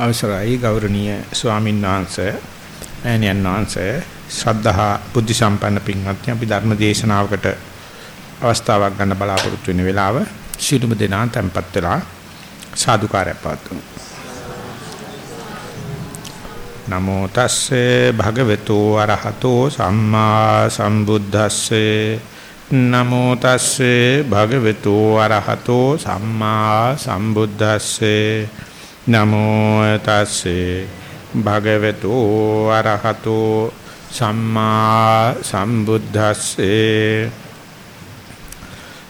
අවසරයි ගෞරවනීය ස්වාමීන් වහන්සේ මෑණියන් වහන්සේ. ශ්‍රද්ධහා බුද්ධ සම්පන්න පින්වත්නි අපි ධර්ම දේශනාවකට අවස්ථාවක් ගන්න බලාපොරොත්තු වෙන වෙලාව සිළුම දෙනා tempත් වෙලා සාදුකාරය පවතුමු නමෝ තස්සේ භගවතු අරහතෝ සම්මා සම්බුද්දස්සේ. නමෝ තස්සේ භගවතු අරහතෝ සම්මා සම්බුද්දස්සේ. නමෝ තස්සේ භගවතු අරහතෝ සම්මා සම්බුද්දස්සේ.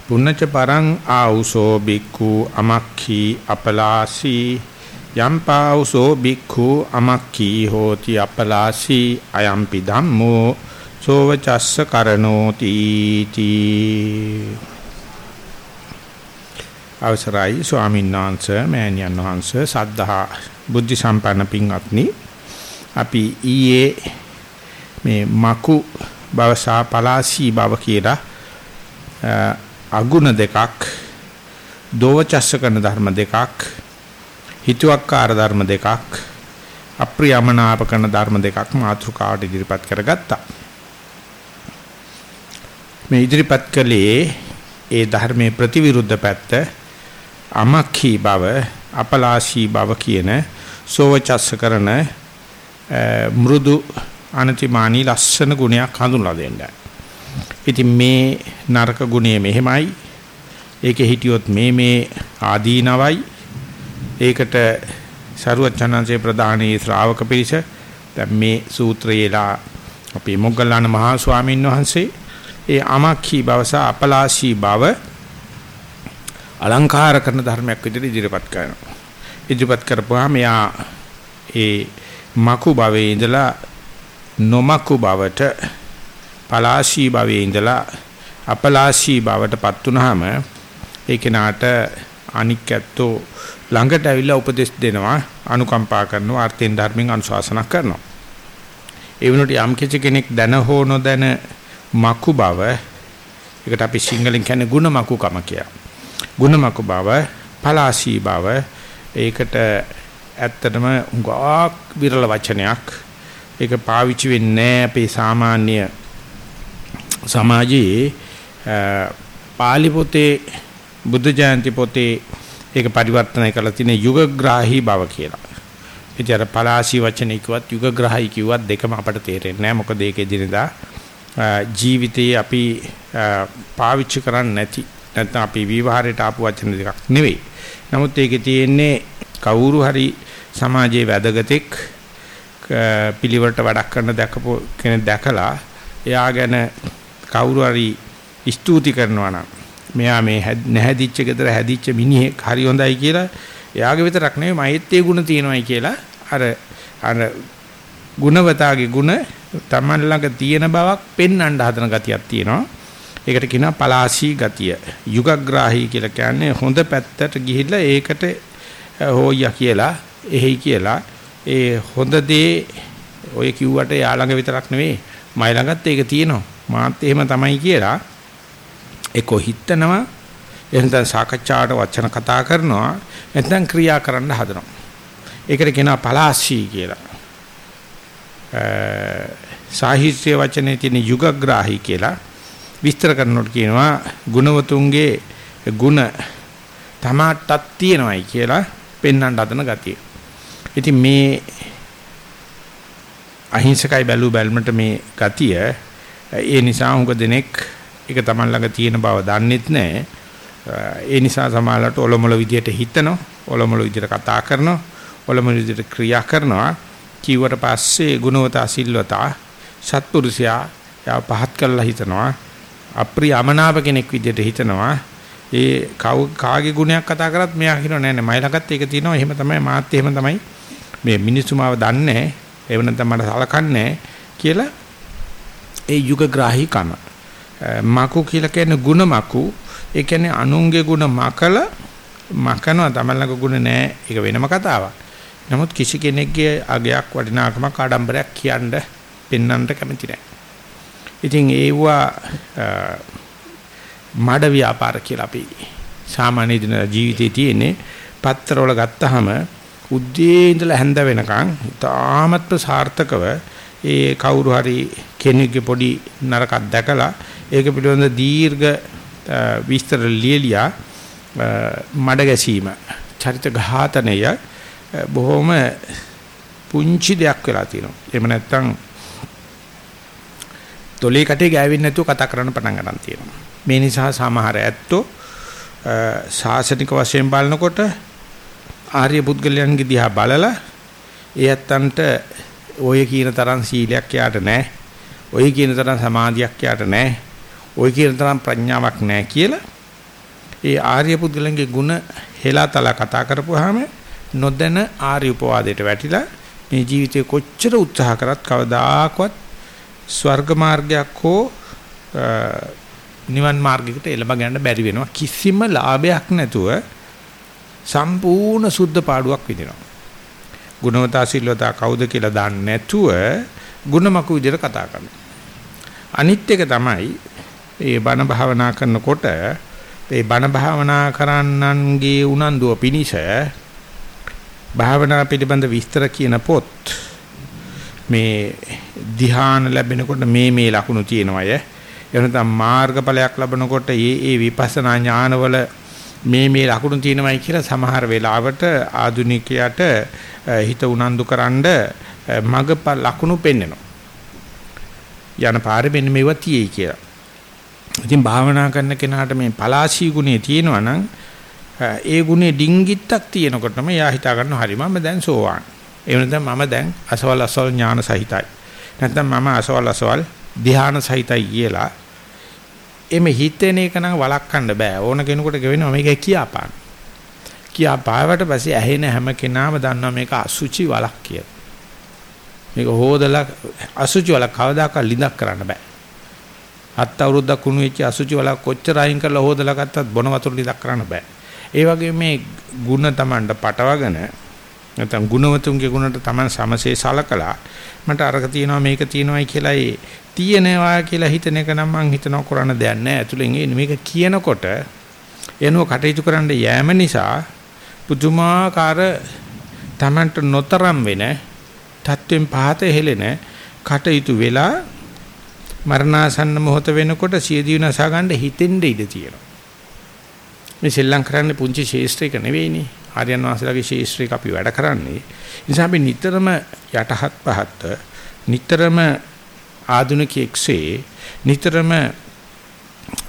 පුන්නච පරං ආඋසෝ බික්ඛු අමක්ඛී අපලාසී. යම්පාඋසෝ බික්ඛු අමක්ඛී හෝති අපලාසී. අයම්පි ධම්මෝ සෝවචස්ස කරනෝති තී. අවසරයි ස්වාමීන් වහන්සේ මෑණියන් වහන්සේ සද්ධා බුද්ධ සම්පන්න පින්වත්නි. අපි ඊයේ මේ මකු බව සහ පලාසී බව කියලා අගුණ දෙකක් දෝවචස්ස කරන ධර්ම දෙකක් හිතුවක්කාර ධර්ම දෙකක් අප්‍රියමනාප කරන ධර්ම දෙකක් මාතෘකාවට ඉදිරිපත් කරගත්තා. මේ ඉදිරිපත් කළේ ඒ ධර්මයේ ප්‍රතිවිරුද්ධ පැත්ත අමක්ඛී බව අපලාශී බව කියන සෝවචස්ස කරන මෘදු අනතිමානී ලස්සන ගුණයක් හඳුන්ලා දෙන්නයි. ඉතින් මේ නරක ගුණය මෙහෙමයි. ඒකේ හිටියොත් මේ මේ ආදීනවයි. ඒකට සරුවචනන්සේ ප්‍රධානී ශ්‍රාවක පිරිස දැන් මේ සූත්‍රයේලා අපේ මොග්ගල්ලාන මහා ස්වාමීන් වහන්සේ ඒ අමක්ඛී බව සහ අපලාශී බව අලංකාර කරන ධර්මයක් විදිහට ඉදිරිපත් කරනවා. ඉදිරිපත් කරපුවාම එයා ඒ මකු භවයේ ඉඳලා නොමකු භවට පලාශී භවයේ ඉඳලා අපලාශී භවටපත් වුනහම ඒ කෙනාට අනික් ඇත්තෝ ළඟට ඇවිල්ලා උපදෙස් දෙනවා අනුකම්පා කරනවා අර්ථයෙන් ධර්මයෙන් අනුශාසනා කරනවා ඒ වුණොත් යම් කිසි කෙනෙක් දැන හෝ නොදැන මකු බව ඒකට අපි සිංහලෙන් කියන්නේ ಗುಣ මකුකම කියලා ගුණමක බව, පලාසී බව ඒකට ඇත්තටම උගාක් විරල වචනයක්. ඒක පාවිච්චි වෙන්නේ අපේ සාමාන්‍ය සමාජයේ පාලි පොතේ බුද්ධ ජයන්ති පොතේ ඒක පරිවර්තනය කරලා තියෙන යුගග්‍රාහී බව කියලා. ඉතින් අර පලාසී වචනේ කිව්වත් යුගග්‍රාහී කිව්වත් දෙකම අපට තේරෙන්නේ නැහැ. මොකද ඒකේ දිනදා ජීවිතයේ අපි පාවිච්චි කරන්නේ නැති නැත්නම් අපි විවහාරයට ආපු වචන දෙකක් නෙවෙයි. නමුත් ඒකේ තියෙන්නේ කවුරු හරි සමාජයේ වැදගතෙක් පිළිවෙලට වැඩක් කරන දැකපු කෙනෙක් දැකලා එයා ගැන කවුරු හරි ස්තුති කරනවා නම් මෙයා මේ නැහැදිච්ච ගෙදර හැදිච්ච මිනිහෙක් හරි හොඳයි කියලා එයාගේ විතරක් නෙවෙයි මෛත්‍රී ගුණ තියෙනවායි කියලා අර අර ගුණවතාගේ ගුණ තමන් ළඟ තියෙන බවක් පෙන්වන්න හදන ගතියක් තියෙනවා ඒකට කියනවා පලාසී ගතිය. යුගග්‍රාහී කියලා කියන්නේ හොඳ පැත්තට ගිහිල්ලා ඒකට හොයියා කියලා, එහෙයි කියලා ඒ හොඳ දේ ඔය කිව්වට යා ළඟ විතරක් නෙවෙයි මයි ළඟත් ඒක තියෙනවා. මාත් එහෙම තමයි කියලා ඒක හිතනවා එහෙනම් සාකච්ඡාවට වචන කතා කරනවා නැත්නම් ක්‍රියා කරන්න හදනවා. ඒකට කියනවා පලාසී කියලා. සාහිත්‍ය වචනේ තියෙන යුගග්‍රාහී කියලා විස්තර කරනකොට කියනවා ගුණවතුන්ගේ ಗುಣ තමාටත් තියෙනවයි කියලා පෙන්වන්න හදන ගතිය. ඉතින් මේ අහිංසකයි බැලු බැල්මට මේ ගතිය ඒ නිසා උඟ දෙනෙක් ඒක Taman ළඟ තියෙන බව දන්නෙත් නැහැ. ඒ නිසා සමාලලට ඔලොමල විදියට හිතනවා, ඔලොමල විදියට කතා කරනවා, ඔලොමල විදියට ක්‍රියා කරනවා. කීවට පස්සේ ගුණවතා සිල්වතා සත්පුරුෂයා යා පහත් කරලා හිතනවා අප්‍රිය අමනාප කෙනෙක් විදිහට හිතනවා ඒ කාගේ ගුණයක් කතා කරත් මෙයා කියනවා නෑ නෑ මයි ළඟත් ඒක තියෙනවා එහෙම තමයි මාත් එහෙම තමයි මේ මිනිස්සු මාව දන්නේ ඒව නැත්නම් මට සලකන්නේ කියලා ඒ යුගග්‍රාහීකම මකු කියලා කියන්නේ ಗುಣ මකු ඒ කියන්නේ අනුන්ගේ ಗುಣ මකල මකනවා තමලක ಗುಣ නෑ ඒක වෙනම කතාවක් නමුත් කිසි කෙනෙක්ගේ අගයක් වටිනාකමක් ආඩම්බරයක් කියන්න පෙන්වන්න කැමති නෑ ඉතින් ඒවා මඩ ව්‍යාපාර කියලා අපි සාමාන්‍ය දින ජීවිතේ තියෙන්නේ පත්තරවල ගත්තාම උද්දී ඉඳලා හැන්ද වෙනකන් තාමත්ම සාර්ථකව ඒ කවුරු හරි කෙනෙක්ගේ පොඩි නරකක් දැකලා ඒක පිළිබඳ දීර්ඝ විස්තර ලියලියා මඩ ගැසීම චරිත ඝාතනය බොහොම පුංචි දෙයක් වෙලා තියෙනවා. එහෙම නැත්නම් තොලේ කටේ ගෑවෙන්නේ නැතුව කතා කරන්න පටන් ගන්න තියෙනවා. මේ නිසා සමහර ඇත්තෝ සාසනික වශයෙන් බලනකොට ආර්ය පුද්ගලයන්ගේ දිහා බලලා ඒ ඇත්තන්ට ඔය කියන තරම් සීලයක් යාට නැහැ. ඔය කියන තරම් සමාධියක් යාට නැහැ. ඔය කියන තරම් ප්‍රඥාවක් නැහැ කියලා ඒ ආර්ය පුද්ගලයන්ගේ ಗುಣ හෙලාතලා කතා කරපුවාම නොදැන ආර්ය උපවාදයට වැටිලා මේ ජීවිතේ කොච්චර උත්සාහ කරත් කවදාකවත් ස්වර්ග මාර්ගයක් හෝ නිවන් මාර්ගයකට එළඹ ගන්න බැරි වෙනවා. කිසිම ලාභයක් නැතුව සම්පූර්ණ සුද්ධ පාඩුවක් විදිනවා ගුණවතා සිල්වතා කවුද කියලා දන්නේ නැතුව ಗುಣමකු විදිහට කතා කරනවා. අනිත් එක තමයි මේ බණ භාවනා කරනකොට ඒ බණ භාවනා කරන්නන්ගේ උනන්දුව පිනිස භාවනා පිළිබඳ විස්තර කියන පොත් මේ ධ්‍යාන ලැබෙනකොට මේ මේ ලකුණු තියෙනවය එවනතම් මාර්ගඵලයක් ලැබනකොට ඒ ඒ විපස්සනා ඥානවල මේ මේ ලකුණු තියෙනවයි කියලා සමහර වෙලාවට ආදුනිකයට හිත උනන්දු කරන්න මග ලකුණු පෙන්වනවා යන පාරේ මෙන්න මේවා තියෙයි කියලා. ඉතින් භාවනා කරන කෙනාට මේ පලාසී ගුණේ තියෙනවා නම් ඒ ගුණේ ඩිංගිත්තක් තියෙනකොටම එයා හිතා ගන්නවා හරි මම දැන් සෝවාන්. ඒ වෙනතම මම දැන් අසවල් අසවල් ඥාන සහිතයි. නැත්නම් මම අසවල් අසවල් ධ්‍යාන සහිතයි කියලා. එමෙ හිතෙන එක නම් වළක්වන්න බෑ. ඕන කෙනෙකුට ගෙවෙනවා මේක කියාපාන. කියාපාවට පස්සේ ඇහෙන හැම කෙනාම දන්නවා මේක අසුචි වලක් කියලා. මේක හොදලා අසුචි වලක් කවදාකවත් ලිඳක් කරන්න බෑ. හත් අවුරුද්දක් කුණු වෙච්ච අසුචි වලක් කොච්චර අයින් කරලා හොදලා ගත්තත් බොන වතුර ලිඳක් කරන්න බෑ. ඒ වගේ මේ ಗುಣ Tamanට පටවගෙන නැත්නම් ගුණවතුන්ගේ ගුණට Taman සමසේ සලකලා මට අරක තියෙනවා මේක තියෙනවායි කියලා ඒ තියෙනවා කියලා හිතන එක නම් මං හිතනවා කරන්න දෙයක් නැහැ. ඇතුලෙන් එන්නේ මේක කියනකොට එනෝ කටයුතු කරන්න යෑම නිසා පුදුමාකාර Tamanට නොතරම් වෙන තත්වෙන් පහත හෙලෙන කටයුතු වෙලා මරණාසන්න මොහොත වෙනකොට සියදිවි නසා ගන්න හිතෙන්න ඉඩ තියෙනවා. මේ සෙල්ලම් කරන්නේ පුංචි ශේෂ්ත්‍රයක නෙවෙයිනේ. ආර්යයන් වහන්සේලාගේ ශේෂ්ත්‍රයක අපි වැඩ කරන්නේ. නිසා අපි නිතරම යටහත් පහත් නිතරම ආධුනිකයෙක්සේ නිතරම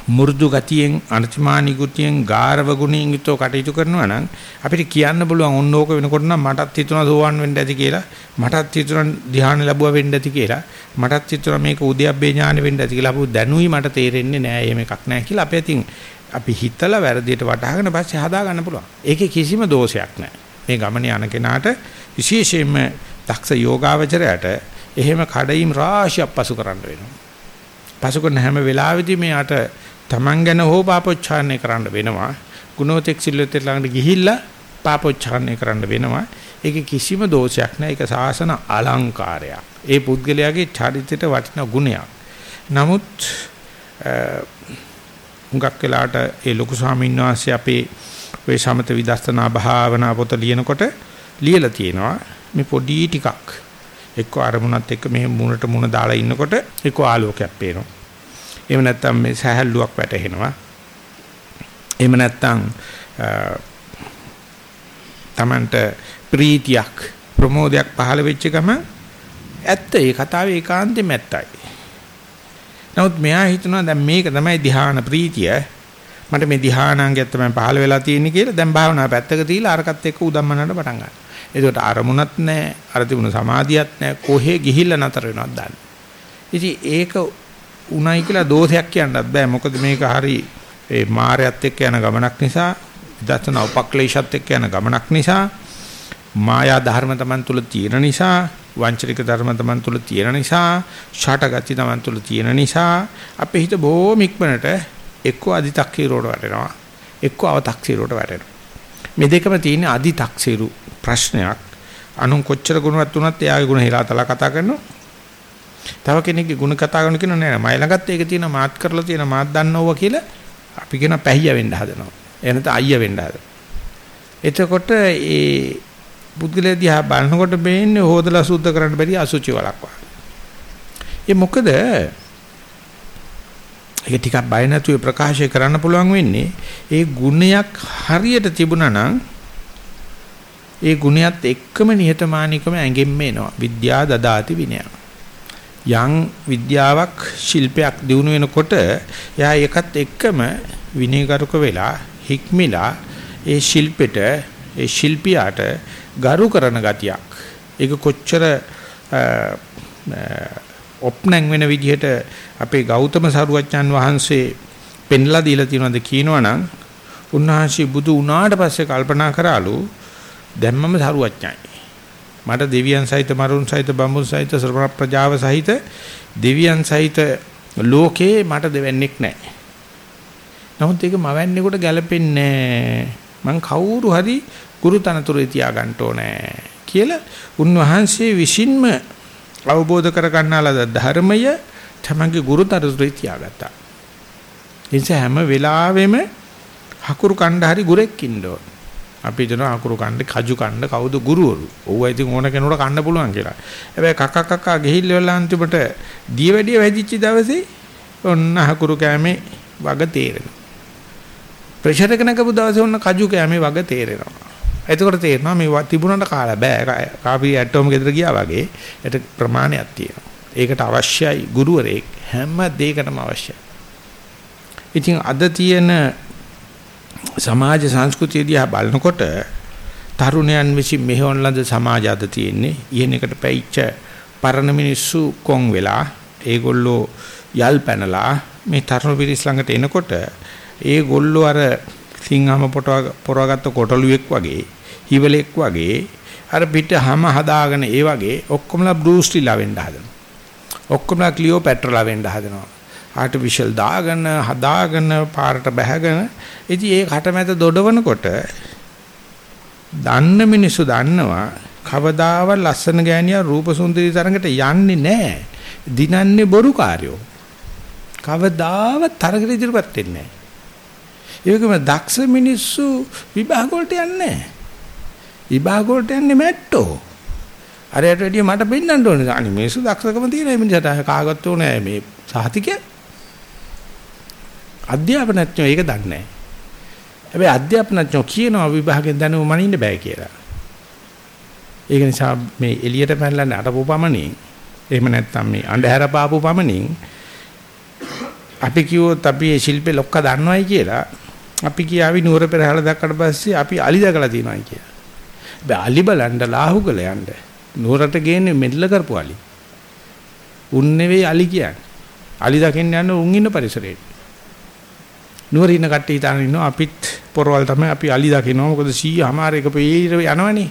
මු르දු ගතියෙන් අනතිමානි ගුතියෙන් ගාරව ගුණයෙන් යුතුව කටයුතු කරනවා නම් අපිට කියන්න පුළුවන් ඕන ඕක වෙනකොට නම් මටත් හිතුණා සෝවන් වෙන්න ඇති කියලා මටත් හිතුණා ධ්‍යාන ලැබුවා වෙන්න ඇති කියලා මටත් හිතුණා මේක උද්‍යප්පේ ඥාන වෙන්න ඇති කියලා අපු දැනුයි මට තේරෙන්නේ නෑ එහෙම එකක් නෑ කියලා අපි අතින් අපි හිතලා වැරදියට වටහාගෙන පස්සේ හදා ගන්න පුළුවන්. ඒකේ කිසිම දෝෂයක් නැහැ. මේ ගමනේ යන කෙනාට විශේෂයෙන්ම දක්ෂ යෝගාවචරයට එහෙම කඩයිම් රාශියක් පසු කරන්න වෙනවා. පසු කරන හැම වෙලාවෙදී මෙයාට Taman ගැන හෝ පාපොච්චාරණය කරන්න වෙනවා. ගුණෝතෙක් සිල්ලොත් ළඟට ගිහිල්ලා පාපොච්චාරණය කරන්න වෙනවා. ඒකේ කිසිම දෝෂයක් නැහැ. ඒක සාසන අලංකාරයක්. ඒ පුද්ගලයාගේ චරිතයට වටින ගුණයක්. නමුත් හුඟක් වෙලාට ඒ ලොකු ස්වාමීන් වහන්සේ අපේ ওই සමත විදර්ශනා භාවනා පොත ලියනකොට ලියලා තියෙනවා මේ පොඩි ටිකක් එක්ක අරමුණත් එක්ක මෙහෙම මුණට මුණ දාලා ඉන්නකොට එක්ක ආලෝකයක් පේනවා. එහෙම නැත්නම් මේ සහැල්ලුවක් වැටෙනවා. එහෙම නැත්නම් තමන්ට ප්‍රීතියක් ප්‍රමෝදයක් පහළ වෙච්ච ගම ඇත්ත ඒ කතාවේ ඒකාන්තෙම ඇත්තයි. නමුත් මෙයා හිතනවා දැන් මේක තමයි ධ්‍යාන ප්‍රීතිය. මට මේ ධ්‍යානාංගය තමයි පහළ වෙලා තියෙන්නේ කියලා දැන් භාවනා පැත්තක තියලා අරකට එක්ක උදම්මනට පටන් ගන්නවා. ඒකට අරමුණක් නැහැ, අර තිබුණ සමාධියක් නැහැ, කොහේ ගිහිල්ලා නතර වෙනවද දන්නේ. ඉතින් ඒක උණයි කියලා දෝෂයක් කියන්නත් බෑ. මොකද මේක හරි ඒ මායයත් එක්ක යන ගමනක් නිසා, දර්ශන උපක්ලේශත් එක්ක යන ගමනක් නිසා, මායා ධර්ම තමන් තුල තියෙන නිසා වංචනික ධර්ම තමන් තුල තියෙන නිසා, ෂටගති තමන් තුල තියෙන නිසා අපේ හිත බොහොම ඉක්මනට එක්ක අදි탁සීරුවට වැටෙනවා, එක්ක අව탁සීරුවට වැටෙනවා. මේ දෙකම තියෙන අදි탁සීරු ප්‍රශ්නයක්. anu කොච්චර ගුණවත් වුණත් එයාගේ ගුණ හිලාතලා කතා කරනවා. තව කෙනෙක්ගේ ಗುಣ කතා කරන කෙනා නෑ මයි ළඟත් ඒක තියෙන මාත් කරලා තියෙන මාත් දන්නවවා කියලා අපි කියන පැහිය වෙන්න හදනවා එනත අයියා වෙන්න හදනවා එතකොට ඒ පුද්ගලයා දිහා බලනකොට බේන්නේ හොදලා සුද්ධ කරන්න බැරි අසුචි වලක් වගේ. ඒ මොකද? ඒක ටිකක් බය නැතුව ප්‍රකාශය කරන්න පුළුවන් වෙන්නේ ඒ ගුණයක් හරියට තිබුණා නම් ඒ ගුණයත් එක්කම නිහතමානීකම ඇඟෙන්න එනවා. විද්‍යා දදාති විනය. යම් විද්‍යාවක් ශිල්පයක් දිනු වෙනකොට එයා ඒකත් එක්කම විනයගරුක වෙලා හික්මිලා ඒ ශිල්පෙට ඒ ශිල්පියාට ගරු කරන ගතියක්. ඒක කොච්චර ඔප්නං වෙන විදිහට අපේ ගෞතම සරුවච්චන් වහන්සේ පෙන්ලා දීලා තියෙනවද කියනවනම් උන්වහන්සේ බුදු වුණාට පස්සේ කල්පනා කරාලු දැම්මම සරුවච්චයි. මට දෙවියන් සහිත මරුන් සහිත බඹුන් සහිත සර්ව ප්‍රජාව සහිත දෙවියන් සහිත ලෝකේ මට දෙවන්නේක් නැහැ. නමුත් ඒක මවන්නේකට ගැලපෙන්නේ මං කවුරු හරි ගුරු තනතුරේ තියාගන්න ඕනේ කියලා උන්වහන්සේ විසින්ම අවබෝධ කරගන්නාලද ධර්මය තමන්ගේ ගුරු තනතුරේ තියාගත්තා. එනිසා හැම වෙලාවෙම හකුරු කණ්ඩ හරි ගුරෙක් ඉන්න ඕන. අපි හිතනවා හකුරු කණ්ඩ කජු කණ්ඩ කවුද ගුරුවරු? ඕවා ඉතින් ඕන කෙනෙකුට කන්න පුළුවන් කියලා. හැබැයි කක කක ගිහිල්ල වෙලා අන්තිමට දිය වැඩිය වැදිච්ච දවසේ ඔන්න හකුරු කෑමේ වග තේරෙනවා. ප්‍රෙෂර් එක නැගපු දවසේ ඔන්න කජු කෑමේ වග තේරෙනවා. එතකොට තේරෙනවා මේ තිබුණාට කාලා බෑ. කාපි ඇටෝම ගෙදර ගියා වගේ ඒට ප්‍රමාණයක් තියෙනවා. ඒකට අවශ්‍යයි ගුරුවරයෙක් හැම දෙයකටම අවශ්‍යයි. ඉතින් අද තියෙන සමාජ සංස්කෘතිය දිහා බලනකොට තරුණයන් විසින් මෙහෙවන ලද සමාජ අද තියෙන්නේ ඉහෙන එකට පැවිච්ච පරණ මිනිස්සු කොන් වෙලා ඒගොල්ලෝ යල් පැනලා මේ තරුණ පිරිස් ළඟට එනකොට ඒගොල්ලෝ අර සිංහම පොරවගත්ත කොටලුවෙක් වගේ හිවලෙක් වගේ අර පිට හැම හදාගෙන ඒ වගේ ඔක්කොමලා බෲස්ලිලා වෙන්න හදනවා. ඔක්කොමලා ක්ලියෝපැට්‍රලා වෙන්න හදනවා. ආටිෆිෂල් දාගෙන හදාගෙන පාරට බැහැගෙන ඉතින් ඒ කටමැද දොඩවනකොට දන්න මිනිස්සු දන්නවා කවදාවත් ලස්සන ගෑණියා රූප සුන්දරී තරඟට යන්නේ නැහැ. දිනන්නේ බොරු කාර්යෝ. කවදාවත් තරඟට ඉදිරියපත් වෙන්නේ නැහැ. ඒකම දක්ෂ මිනිස්සු විභාග වලට යන්නේ නැහැ. විභාග වලට යන්නේ මැට්ටෝ. අරයට වැඩිය මට පෙන්වන්න ඕනේ. අනේ මේසු දක්ෂකම තියෙන මේ මිනිහට කාගත්ත ඕනේ මේ සාහිතිකය. අධ්‍යාපනඥයෝ ඒක දන්නේ නැහැ. හැබැයි අධ්‍යාපනඥයෝ කියනවා විභාගෙන් දැනුම මනින්න බෑ කියලා. ඒක නිසා මේ එළියට පැනලා අටපු පමණින් එහෙම නැත්නම් මේ අන්ධහැර පාපු පමණින් අපි කිව්වොත් අපි මේ ශිල්පේ ලොක්ක දන්නවයි කියලා අපි කියාවි නුවර පෙරහැර දැක්කට පස්සේ අපි අලි දැකලා තියෙනවායි කියලා. බෑ අලි බලන්න ලාහුගල යන්න. නුවරට ගේන්නේ මෙල්ල කරපු අලි. උන් නෙවෙයි අලි කියන්නේ. අලි දකින්න යන උන් ඉන්න පරිසරේ. නුවර ඉන්න කට්ටිය හිතාන ඉන්නවා අපිත් පොරවල් තමයි අපි අලි දකින්නවා මොකද 100 හමාර එක පෙීර යනවනේ.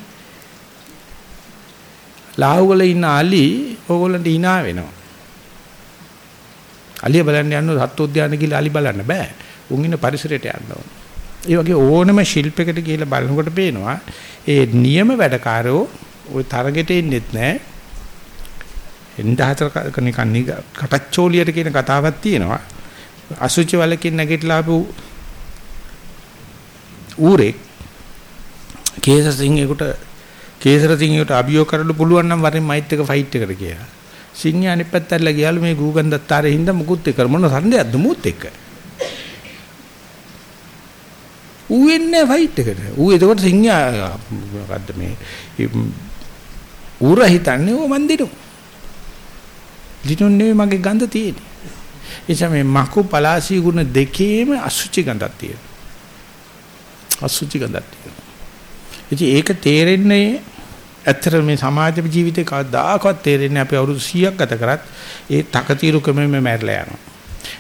ලාහුගල ඉන්න අලි ඕගොල්ලන්ට hina වෙනවා. අලිය බලන්න යන්න සත්වෝද්‍යාන කියලා අලි බලන්න බෑ. උන් ඉන්න පරිසරයට යන්න ඕන. ඒ වගේ ඕනම ශිල්පයකට කියලා බලනකොට පේනවා ඒ නියම වැඩකාරෝ ওই තරගෙට එන්නේත් නැහැ. එන්න හතර කනිකන් කටච්චෝලියට කියන කතාවක් තියෙනවා. අසුචි වලකින් නැගිටලා ආපු ඌරෙක් කේස සිංහෙකුට කේසර සිංහෙකුට අභියෝග කරන්න පුළුවන් නම් වරෙන් මයිත් එක ෆයිට් එකට කියලා. සිංහයා අනිත් පැත්තට ගියාලු මේ ගූගන්දත්තාරේ හින්දා මුකුත් එක්ක මොන සන්දයක්ද මුත් එක්ක. ඌ එන්නේ ෆයිට් එකට. ඌ එතකොට සිංහයා මොකද්ද මේ ඌර හිතන්නේ ඕ මන් දිනු. දිනුන්නේ මගේ ගඳ තියෙන්නේ. එනිසා මේ මකු පලාසී ගුණ දෙකේම අසුචි ගඳක් තියෙනවා. අසුචි ගඳක් තියෙනවා. ඉතින් ඒක තේරෙන්නේ ඇත්තට මේ සමාජ ජීවිතේ කවදාකවත් තේරෙන්නේ අපි අවුරුදු 100ක් ගත කරත් ඒ තකතිරුකමෙම මැරලා යනවා.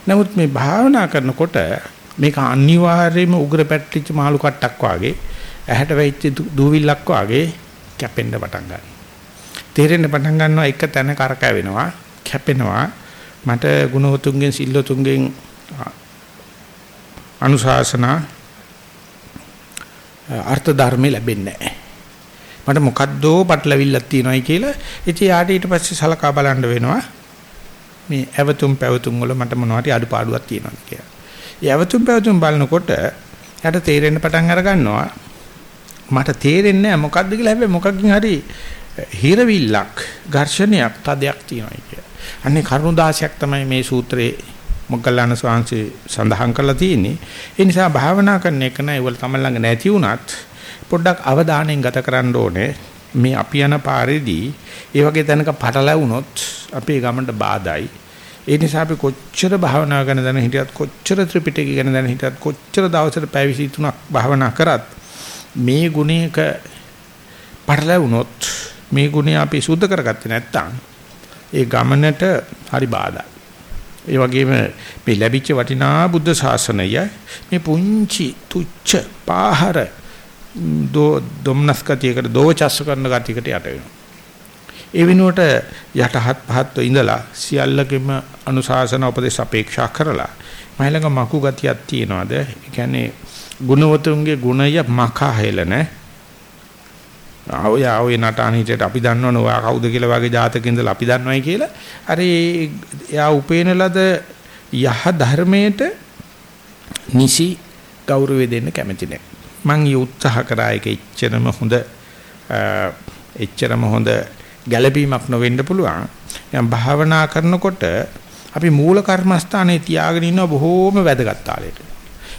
නමුත් මේ භාවනා කරනකොට මේක අනිවාර්යයෙන්ම උග්‍ර පැට්ටිච්ච මාළු කට්ටක් වාගේ ඇහැට වෙච්ච දූවිල්ලක් වාගේ කැපෙන්න පටන් ගන්නවා. තේරෙන්න පටන් ගන්නවා එක තැන කරකැවෙනවා, කැපෙනවා. මට ගුණවතුන්ගෙන් සිල්වතුන්ගෙන් අනුශාසනා අර්ථ ධර්ම ලැබෙන්නේ නැහැ. මට මොකද්දෝ පටලවිල්ලක් තියෙනවායි කියලා ඉතින් යාට ඊට පස්සේ සලකා බලන්න වෙනවා මේ ඇවතුම් පැවතුම් වල මට මොනවාරි අඩුපාඩුවක් තියෙනවද කියලා. ඒ ඇවතුම් පැවතුම් බලනකොට යාට තේරෙන්න පටන් අර ගන්නවා මට තේරෙන්නේ නැහැ මොකද්ද කියලා හැබැයි මොකකින් හරි හිරවිල්ලක් ඝර්ෂණයක් තදයක් තියෙනවා කියලා. අන්නේ කරුණු 16ක් තමයි මේ සූත්‍රයේ මොග්ගල්ලාන ස්වාංශේ සඳහන් කරලා තියෙන්නේ. ඒ නිසා භාවනා කරන එක නෑ ඒවල තමයි ළඟ නැති වුණත් පොඩ්ඩක් අවධානයෙන් ගත කරන්න ඕනේ. මේ අපි යන පාරේදී ඒ වගේ තැනක පටලැවුනොත් අපේ ගමනට බාධායි. ඒ නිසා අපි කොච්චර භාවනා කරන දැන හිටියත් කොච්චර ත්‍රිපිටකය ගැන දැන හිටියත් කොච්චර දවසට පැය 23ක් භාවනා කරත් මේ ගුණයක පටලැවුනොත් මේ ගුණය අපි සුද්ධ කරගත්තේ නැත්නම් ඒ ගමනට හරි බාධායි. ඒ වගේම මේ ලැබිච්ච වටිනා බුද්ධ ශාසනය මේ පුංචි තුච්ච පාහර දෝ දුම්නස් ගතියකට දෝචස්ස කරන ගතියකට යට වෙනවා. ඒ වෙනුවට යටහත් පහත්ව ඉඳලා සියල්ලකෙම අනුශාසන උපදේශ අපේක්ෂා කරලා මයිලඟ මකු ගතියක් තියනවාද? ඒ කියන්නේ ගුණවතුන්ගේ ගුණය මකා හෙලන ආවය ආවේ නටන හිටියට අපි දන්නවනේ ඔයා කවුද කියලා වගේ ජාතක ඉඳලා අපි දන්නවයි කියලා. අර එයා උපේන ලද යහ ධර්මයට නිසි ගෞරවය දෙන්න කැමති නැහැ. මං ඊ උත්සාහ කරා ඒක එච්චරම හොඳ එච්චරම හොඳ ගැළපීමක් නොවෙන්න පුළුවන්. දැන් භාවනා කරනකොට අපි මූල කර්මස්ථානයේ තියාගෙන ඉන්න බොහෝම වැදගත් තාලෙට.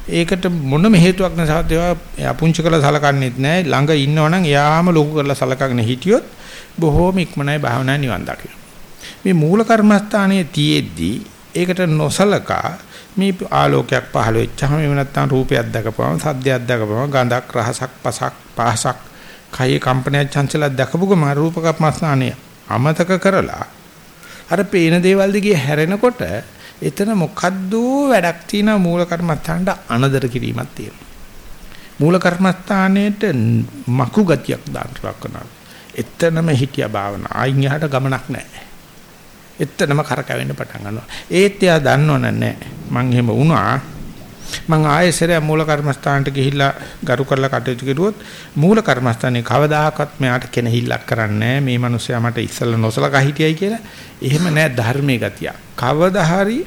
ඒකට මොනම හේතුවක් නැසත් ඒවා පුංචි කරලා සලකන්නේත් නැහැ. ළඟ ඉන්නවනම් එයාම ලොකු කරලා සලකගෙන හිටියොත් බොහෝම ඉක්මනයි භාවනා නිවන් දකින්න. මේ මූල කර්මස්ථානයේ තියේදී ඒකට නොසලකා මේ ආලෝකයක් පහළ වෙච්චාම එහෙම නැත්නම් රූපයක් දැකපුවම සද්දයක් දැකපුවම ගඳක් රහසක් පසක් පහසක් කයේ කම්පනයක් චංචලයක් දැකපු ගම රූප කර්මස්ථානය අමතක කරලා අර පේන දේවල් දිගේ හැරෙනකොට එතන මොකද්ද වැඩක් තියෙන මූල කර්මස්ථානට අනදර කිරීමක් තියෙනවා මූල කර්මස්ථානයේට මකු ගතියක් දාන්න ලක්වනවා එතනම හිටියා භාවනා ආයින් යහට ගමනක් නැහැ එතනම කරකැවෙන්න පටන් ගන්නවා. ඒත් එයා දන්නව නෑ. මං එහෙම වුණා. මං ආයෙසර මූල කර්මස්ථානට ගිහිල්ලා ගරු කරලා කටයුතු කරුවොත් මූල කර්මස්ථානේ කවදාහක්වත් මෙයාට කෙනහිල්ලක් කරන්නේ මේ මිනිස්සයා මට ඉස්සෙල්ලා නොසලකා හිටියයි කියලා. එහෙම නෑ ධර්මයේ ගතිය. කවදා හරි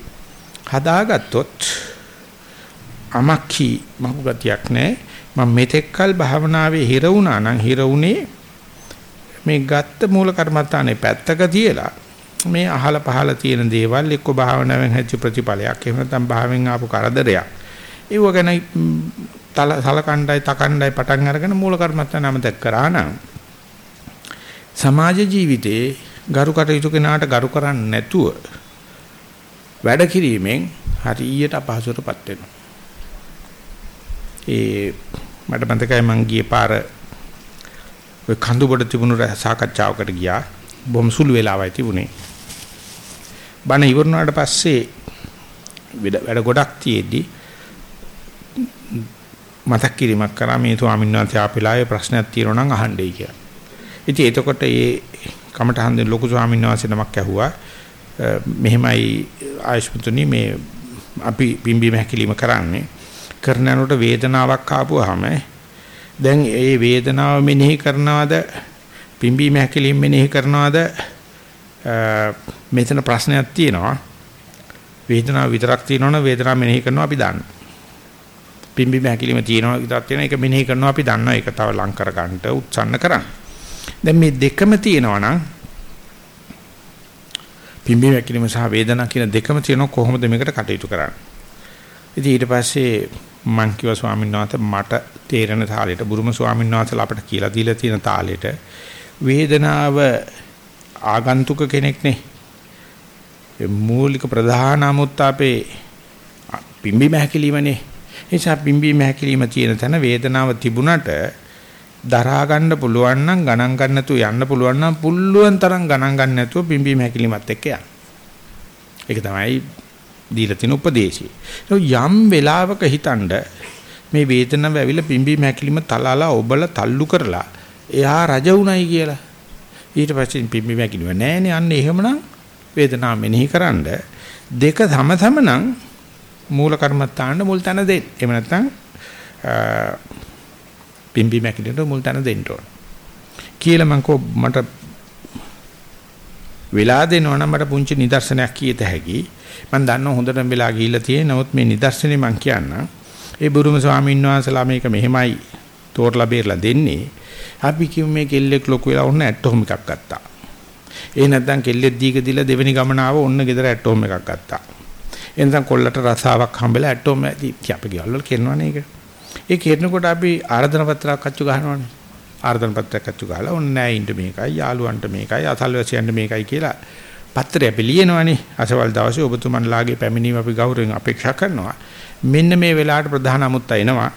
හදාගත්තොත් අමක්ඛි මහු ගතියක් නෑ. මම මෙතෙක්කල් භාවනාවේ හිර වුණා නම් හිර උනේ මේ ගත්ත මූල කර්මස්ථානේ පැත්තක තියලා මේ අහල පහල තියෙන දේවල් එක්ක භාවනාවෙන් හැච්ච ප්‍රතිඵලයක් එහෙම නැත්නම් භාවෙන් ආපු කරදරයක් ඒව ගැන තල සලකණ්ඩයි තකණ්ඩයි පටන් අරගෙන මූල කර්මත්තන අමතක කරා නම් සමාජ ජීවිතේ ගරු කටයුතු කෙනාට ගරු කරන්නේ නැතුව වැඩ කිරීමෙන් හරියට අපහසුතාවටපත් වෙනවා. ඒ මට මතකයි මං ගියේ පාර ඔය කඳුබඩ තිබුණු සාකච්ඡාවකට ගියා. බොහොම සුළු වෙලාවයි තිබුණේ. බණ ඉවරනාට පස්සේ වැඩ ගොඩක් තියේදී මතක් කිරීමක් කරා මේ ස්වාමීන් වහන්සේ ආපෙලාවේ ප්‍රශ්නයක් තියෙනවා නම් අහන්නයි කියලා. ඉතින් එතකොට ඒ කමටහන් දෙන ලොකු ස්වාමීන් වහන්සේ නමක් ඇහුවා මෙහෙමයි ආයෂ්මතුනි මේ අපි පිම්බීම හැකිලිම කරන්නේ කරනනකොට වේදනාවක් ආපුවාම දැන් ඒ වේදනාව මෙනෙහි කරනවද පිම්බීම හැකිලිම මෙනෙහි කරනවද මෙතන ප්‍රශ්නයක් තියෙනවා. වේදනාව විතරක් තියෙනවනේ වේදනාව මෙනෙහි කරනවා අපි දන්නවා. පිම්බිම හැකිලිම තියෙනවා විතරක් තියෙන එක මෙනෙහි කරනවා අපි දන්නවා ඒක තව ලං කර ගන්නට උත්සන්න කරන්න. දැන් මේ දෙකම තියෙනවා නම් පිම්බිම හැකිලිම සහ වේදනාව කියන දෙකම තියෙනවා කොහොමද මේකට කටයුතු කරන්නේ? ඉතින් ඊට පස්සේ මං කිව්වා ස්වාමීන් වහන්සේ මට තේරෙන තාලෙට බුරුම ස්වාමීන් වහන්සේලා අපිට කියලා දීලා තියෙන තාලෙට වේදනාව ආගන්තුක කෙනෙක් නේ. මූලික ප්‍රධාන අමුත්තාපේ පිම්බි මහකිලිමනේ. නිසා පිම්බි මහකිලිම තියෙන තැන වේදනාව තිබුණට දරා ගන්න පුළුවන් නම් ගණන් ගන්න නැතුව යන්න පුළුවන් නම් පුළුවන් තරම් ගණන් ගන්න නැතුව පිම්බි මහකිලිමත් එක්ක යන්න. ඒක තමයි දීලා තියෙන උපදේශය. යම් වෙලාවක හිතනද මේ වේදනාව ඇවිල්ලා පිම්බි මහකිලිම තලාලා ඔබලා තල්ලු කරලා එයා රජ උණයි කියලා ඊට පස්සේ පිම්බි මැකිලිව නෑනේ අන්න එහෙමනම් වේදනාව මෙනෙහි කරන්ඩ දෙක සම සම නම් මූල කර්මත්තාන්න මුල් තැන දෙන්න. එහෙම නැත්නම් පිම්බි මැකිලිට මුල් තැන දෙන්න ඕන. කියලා මම කෝ මට වෙලා දෙනවා නම් මට පුංචි නිදර්ශනයක් කියත හැකි. මම දන්නවා හොඳටම වෙලා ගිහිල්ලා තියෙන නමුත් මේ නිදර්ශනේ මම කියන්නම්. ඒ බුරුම ස්වාමීන් වහන්සේලා මේක මෙහෙමයි තෝරලා බේරලා දෙන්නේ. අපි කිව්ව මේ කෙල්ලෙක් ලොකු වෙලා ඔන්න ඇට්ටෝම් එකක් ගත්තා. ඒ නැත්නම් කෙල්ලෙක් දීක දීලා දෙවෙනි ගමන ආව ඔන්න ගෙදර ඇට්ටෝම් එකක් ගත්තා. එනසම් කොල්ලට රසාවක් හම්බෙලා ඇට්ටෝම් ඇති අපි ගෙවල් වල කරනවනේ ඒක. ඒ කරනකොට අපි ආරාධනා පත්‍රයක් අච්චු ගහනවනේ. ආරාධනා පත්‍රයක් අච්චු ගහලා ඔන්න නෑ ඉන්න මේකයි යාළුවන්ට මේකයි අසල්වැසියන්ට මේකයි කියලා පත්‍රය අපි ලියනවනේ. අසවල් දවසේ ඔබතුමන්ලාගේ පැමිණීම අපි ගෞරවයෙන් අපේක්ෂා කරනවා. මෙන්න මේ වෙලාවට ප්‍රධාන අමුත්තා එනවා.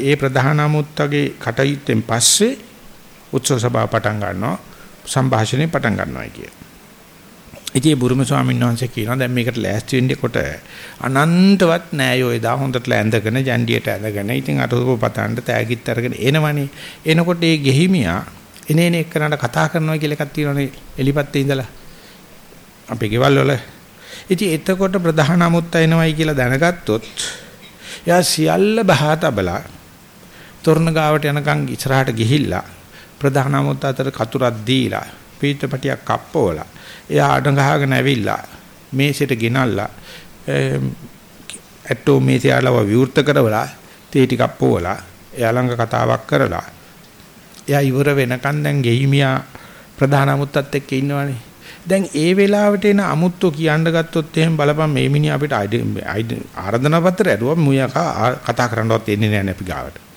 ඒ ප්‍රධාන අමුත්තගේ කටයුත්තෙන් පස්සේ උත්සව සභාව පටන් ගන්නවා. සංഭാෂණය පටන් ගන්නවා කිය. ඉතින් බුරුම ස්වාමීන් වහන්සේ කියනවා දැන් මේකට ලෑස්ති වෙන්නකොට අනන්තවත් නෑ ඔය දා හොඳට ලැඳගෙන ජන්ඩියට ඇඳගෙන ඉතින් අරූප පතන්ට තෑගිත් අරගෙන එනවනේ. එනකොට ඒ ගෙහිමියා එනේන එක්කනට කතා කරනවා කියලා එකක් තියෙනවනේ එලිපත්තේ ඉඳලා. අපේ ගෙවල් වල. ඉතින් එතකොට ප්‍රධාන අමුත්ත එනවයි කියලා දැනගත්තොත් එයා සියල්ල බහා තබලා තොරණ ගාවට යනකම් ඉස්සරහට ගිහිල්ලා ප්‍රධාන අමුත්ත අතර කතුරක් දීලා පීඨපටියක් කප්පවලා එයා අඩ ගහගෙන ඇවිල්ලා මේසෙට ගෙනල්ලා ඇටෝ මේසයාලව විවෘත කරවලා තේ ටිකක් පොවලා එයා ළඟ කතාවක් කරලා එයා ඉවර වෙනකන් දැන් ගෙහිමියා ප්‍රධාන අමුත්තත් එක්ක ඉන්නවනේ දැන් ඒ වෙලාවට එන අමුත්තෝ කියන්න ගත්තොත් එහෙම බලපන් මේ මිනිහ අපිට ආරාධනා පත්‍රය ඇරුවා මුයකා කතා කරන්නවත් එන්නේ නැහැ අපි ගාවට.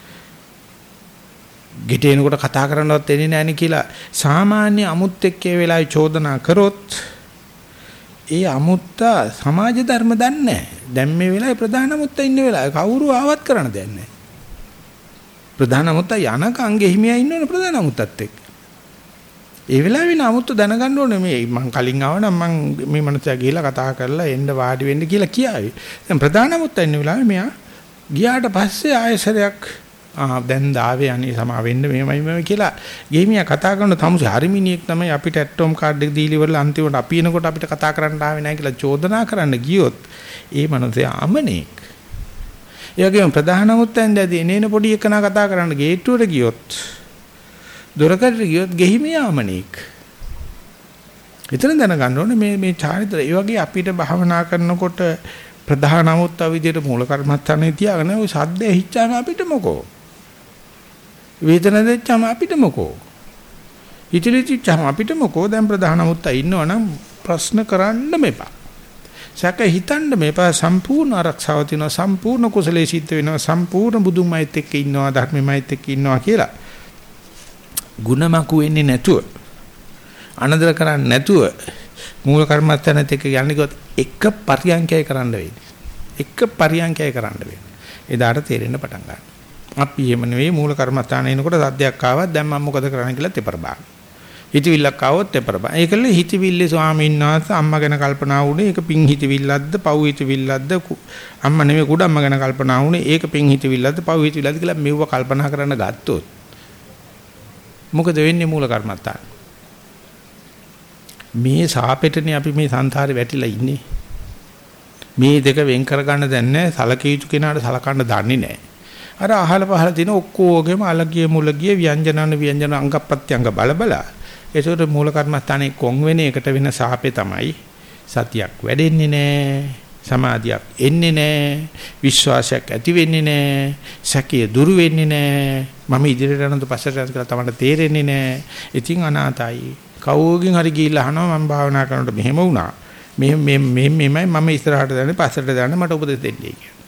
ගෙට එනකොට කතා කරන්නවත් එන්නේ නැහැ කියලා සාමාන්‍ය අමුත් එක්ක ඒ වෙලාවේ චෝදනා කරොත් ඒ අමුත්තා සමාජ ධර්ම දන්නේ නැහැ. දැන් මේ වෙලාවේ ප්‍රධාන අමුත්තා ඉන්න වෙලාවේ කවුරු ආවත් කරන්න දෙන්නේ නැහැ. ප්‍රධාන අමුත්තා යනකම් ගෙහිමියා ඉන්නවනේ ප්‍රධාන අමුත්තත් එක්ක. ඒ වෙලාවේ නමුත් දැනගන්න ඕනේ මේ මං කලින් ආවනම් මං මේ මනසයා ගිහිලා කතා කරලා එන්න වාඩි වෙන්න කියලා කියාවි. දැන් ප්‍රධානමුත් ඉන්න වෙලාවේ මෙයා ගියාට පස්සේ ආයසරයක් ආ දැන් දාවේ අනේ සමා වෙන්න මෙහෙමයි මෙහෙමයි කියලා ගෙහිමියා කතා කරන තමුසේ හරිමිනියෙක් තමයි අපිට ඇටෝම් කාඩ් එක දීලි වල අන්තිමට අපි එනකොට අපිට කතා කරන්න ආවේ නැහැ කියලා චෝදනා කරන්න ගියොත් ඒ මනසයා අමනෙක්. ඒ වගේම ප්‍රධානමුත් ඇඳදී එනේන පොඩි එකනා කතා කරන්න ගේට්ටුවට ගියොත් දොරකට ගියොත් ගෙහිමියාමණෙක්. එතන දැනගන්න ඕනේ මේ මේ චාරිත්‍ර ඒ වගේ අපිට භාවනා කරනකොට ප්‍රධාන නමුත් අවිදියට මූල කර්මස්ථානේ තියාගෙන ওই සද්ද ඇහිච්චාම අපිට මොකෝ? වේදන දෙච්චාම අපිට මොකෝ? ඉතිරිච්චාම අපිට මොකෝ? දැන් ප්‍රධාන නමුත් ඉන්නවනම් ප්‍රශ්න කරන්න මෙපා. සැක හිතන්න මේපා සම්පූර්ණ ආරක්ෂාව තියෙනවා සම්පූර්ණ කුසලයේ සිද්ධ වෙනවා සම්පූර්ණ බුදුමයිත් එක්ක ඉන්නවා ධර්මමයිත් එක්ක ඉන්නවා කියලා ಗುಣමකු වෙන්නේ නැතුව අනදර කරන්නේ නැතුව මූල කර්මස්ථානත් එක්ක යන්නේ කිව්වොත් එක පරියන්කය කරන්න වෙයි. එක පරියන්කය කරන්න වෙයි. එදාට තේරෙන්න පටන් ගන්නවා. අපි එහෙම නෙවෙයි මූල කර්මස්ථානේ එනකොට සද්දයක් ආවත් දැන් මම මොකද කරන්නේ කියලා තෙපර බාන. හිතවිල්ලක් ආවොත් තෙපර බාන. ඒකල හිතවිල්ලේ ස්වාමීන් වහන්සේ අම්මා ගැන කල්පනා වුණේ ඒක පිං හිතවිල්ලක්ද පව් හිතවිල්ලක්ද අම්මා නෙවෙයි කුඩ අම්මා ගැන කල්පනා වුණේ ඒක පිං හිතවිල්ලක්ද පව් හිතවිල්ලක්ද කියලා මෙව්ව කල්පනා කරන්න ගත්තොත් මොකද වෙන්නේ මූල කර්මත්තා මේ සාපෙටනේ අපි මේ සංසාරේ වැටිලා ඉන්නේ මේ දෙක වෙන් කරගන්න දැන් නැහැ සලකී යුතු කෙනාට සලකන්න දන්නේ නැහැ අර අහල පහල තියෙන ඔක්කොගෙම අලගිය මුලගිය ව්‍යංජනන ව්‍යංජන අංගප්‍රත්‍යංග බලබලා ඒසොට මූල කර්මස්ථානේ කොන් වෙන එකට වෙන සාපේ තමයි සතියක් වැඩෙන්නේ නැහැ සමාධියක් එන්නේ නැහැ විශ්වාසයක් ඇති වෙන්නේ නැහැ සැකය දුරු වෙන්නේ නැහැ මම ඉදිරියට යනද පස්සට යනද කියලා තමයි තේරෙන්නේ නැහැ ඉතින් අනාතයි. කවුරුකින් හරි ගිහිල්ලා අහනවා මම භාවනා කරනකොට මෙහෙම වුණා. මෙහෙම මෙහෙම මෙහෙමයි මම ඉස්සරහට යන්නේ පස්සට යන්නේ මට උපදෙස් දෙන්නේ කියලා.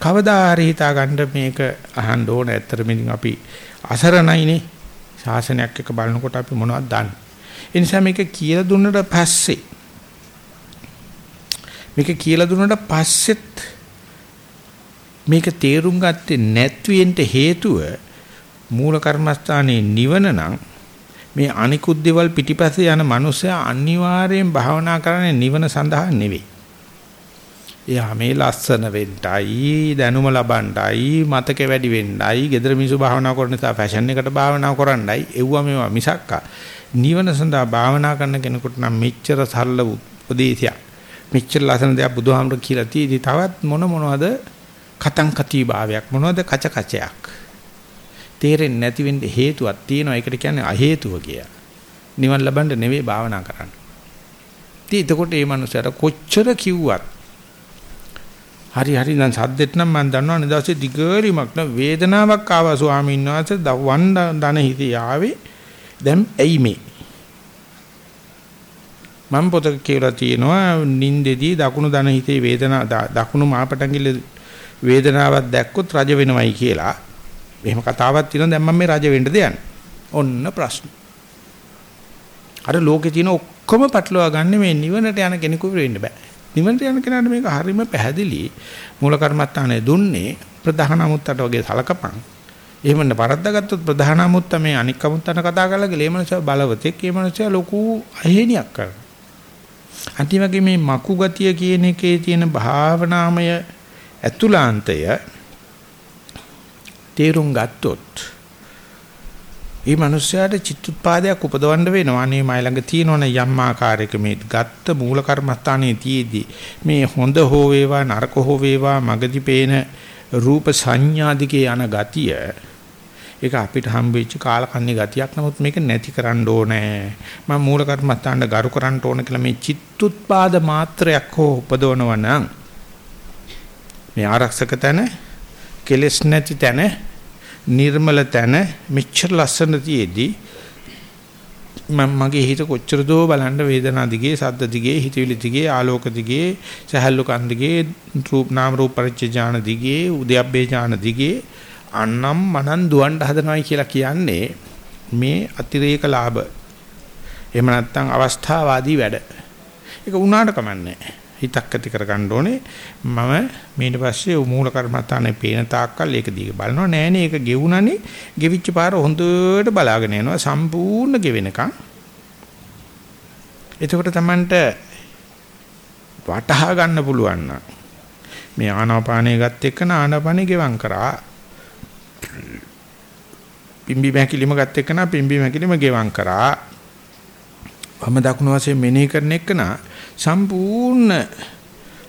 කවදා හරි හිතා ගන්න මේක අහන්න ඕන. ඇත්තටම ඉතින් අපි අසරණයිනේ. ශාසනයක් එක බලනකොට අපි මොනවද දන්නේ? ඒ නිසා මේක කියලා දුන්නට පස්සේ මේක කියලා දුන්නට පස්සෙත් මේක තේරුම් ගත්තේ නැත්වෙන්න හේතුව මූල කර්මස්ථානයේ නිවන නම් මේ අනිකුත් දේවල් පිටිපස්සේ යන මනුස්සයා අනිවාර්යෙන් භාවනා කරන්නේ නිවන සඳහා නෙවෙයි. එයා මේ ලස්සන වෙන්නයි දැනුම ලබන්නයි මතක වැඩි වෙන්නයි gedara මිනිස්සු භාවනා කරන නිසා ෆැෂන් එකට භාවනා කරන්නයි. එව්වා මේවා මිසක්කා. නිවන සඳහා භාවනා කරන කෙනෙකුට නම් මෙච්චර සරල උපදේශයක්. මෙච්චර ලස්සන දෙයක් බුදුහාමර කියලා තියෙදි තවත් මොන මොනවද? කතං කති භාවයක් මොනවද? කච කචයක් තේරෙන්නේ නැති වෙන්න හේතුවක් තියෙනවා. ඒකට කියන්නේ අ හේතුව කියලා. නිවන් ලබන්න නෙවෙයි භාවනා කරන්න. ඉතින් එතකොට මේ මනුස්සයාට කොච්චර කිව්වත් හරි හරි දැන් සද්දෙත් නම් මම දන්නවා නිදාසේ දිගරිමක් න වේදනාවක් ආවා ස්වාමීන් වහන්සේ වන් දන හිතේ ආවේ දැන් ඇයි මේ මම පොතක කියලා තියෙනවා නින්දෙදී දකුණු දන හිතේ වේදනා දකුණු මාපටංගිල වේදනාවක් දැක්කොත් රජ වෙනවයි කියලා. එහෙම කතාවක් තියෙනවා දැන් මම මේ රජ වෙන්නද යන්නේ. ඔන්න ප්‍රශ්න. අර ලෝකේ තියෙන ඔක්කොම පටලවා ගන්න මේ නිවනට යන කෙනෙකුට වෙන්න බෑ. නිවනට යන කෙනාට මේක හරීම පැහැදිලි. මූල කර්මත්තානේ දුන්නේ ප්‍රධාන අමුත්තට වගේ සලකපන්. එහෙම න පරද්දාගත්තොත් ප්‍රධාන අමුත්ත මේ අනික් අමුත්තන කතා කරලා ගලේ මනස බලවතෙක් ඒ මනස ලොකු අහේනියක් කරනවා. අන්තිම වගේ මේ මකු ගතිය කියන එකේ තියෙන භාවනාමය ඇතුළාන්තය තේරුම් ගත්තොත් ඒ මනුස්සයාට චිත්තුත්පාදයක් උපදවන්න වෙනවා. අනේ මයි ළඟ තියෙනවනේ යම් ආකාරයක මේ ගත්ත මූල කර්මස්ථානයේ තියේදී මේ හොඳ හෝ වේවා නරක හෝ වේවා මගදී පේන රූප සංඥාදිකේ යන ගතිය ඒක අපිට හම්බෙච්ච කාලකන්ණි ගතියක්. නමුත් මේක නැති කරන්න ඕනේ. මම මූල කර්මස්ථානට ගරු කරන්න ඕන කියලා මේ චිත්තුත්පාද මාත්‍රයක් හෝ උපදවනවා නම් මේ ආරක්ෂක තැන කෙලස් නැති තැන නිර්මල තැන මෙච්චර ලස්සන තියේදී මම මගේ හිත කොච්චර දෝ බලන්න වේදනා දිගේ සද්ද දිගේ හිතවිලි දිගේ ආලෝක දිගේ සහල්ලු කන් දිගේ රූප නාම රූප පරිච්ඡ ඥාන දිගේ උද්‍යප්පේ ඥාන දිගේ අන්නම් මනන් දුවන්න හදනවයි කියලා කියන්නේ මේ අතිරේක ලාභ. එහෙම නැත්නම් අවස්ථාවාදී වැඩ. ඒක උනාට කමන්නේ හිතක් ඇති කරගන්න ඕනේ. මම ඊට පස්සේ මූල කර්මත්තානේ පේන තාක්කල් ඒක දිගේ බලනවා නෑනේ ඒක ගෙවුණනේ. ගෙවිච්ච පාර හොඳට බලාගෙන යනවා සම්පූර්ණ ගෙවෙනකන්. එතකොට Tamanට වටහා ගන්න පුළුවන් මේ ආනාපානය ගත් එක්කන ආනාපානෙ ගෙවම් කරා පිම්බි මහැකිලිම ගත් එක්කන පිම්බි මහැකිලිම ගෙවම් කරා වම දකුණු වශයෙන් මෙනෙහි කරන එක්කන සම්පූර්ණ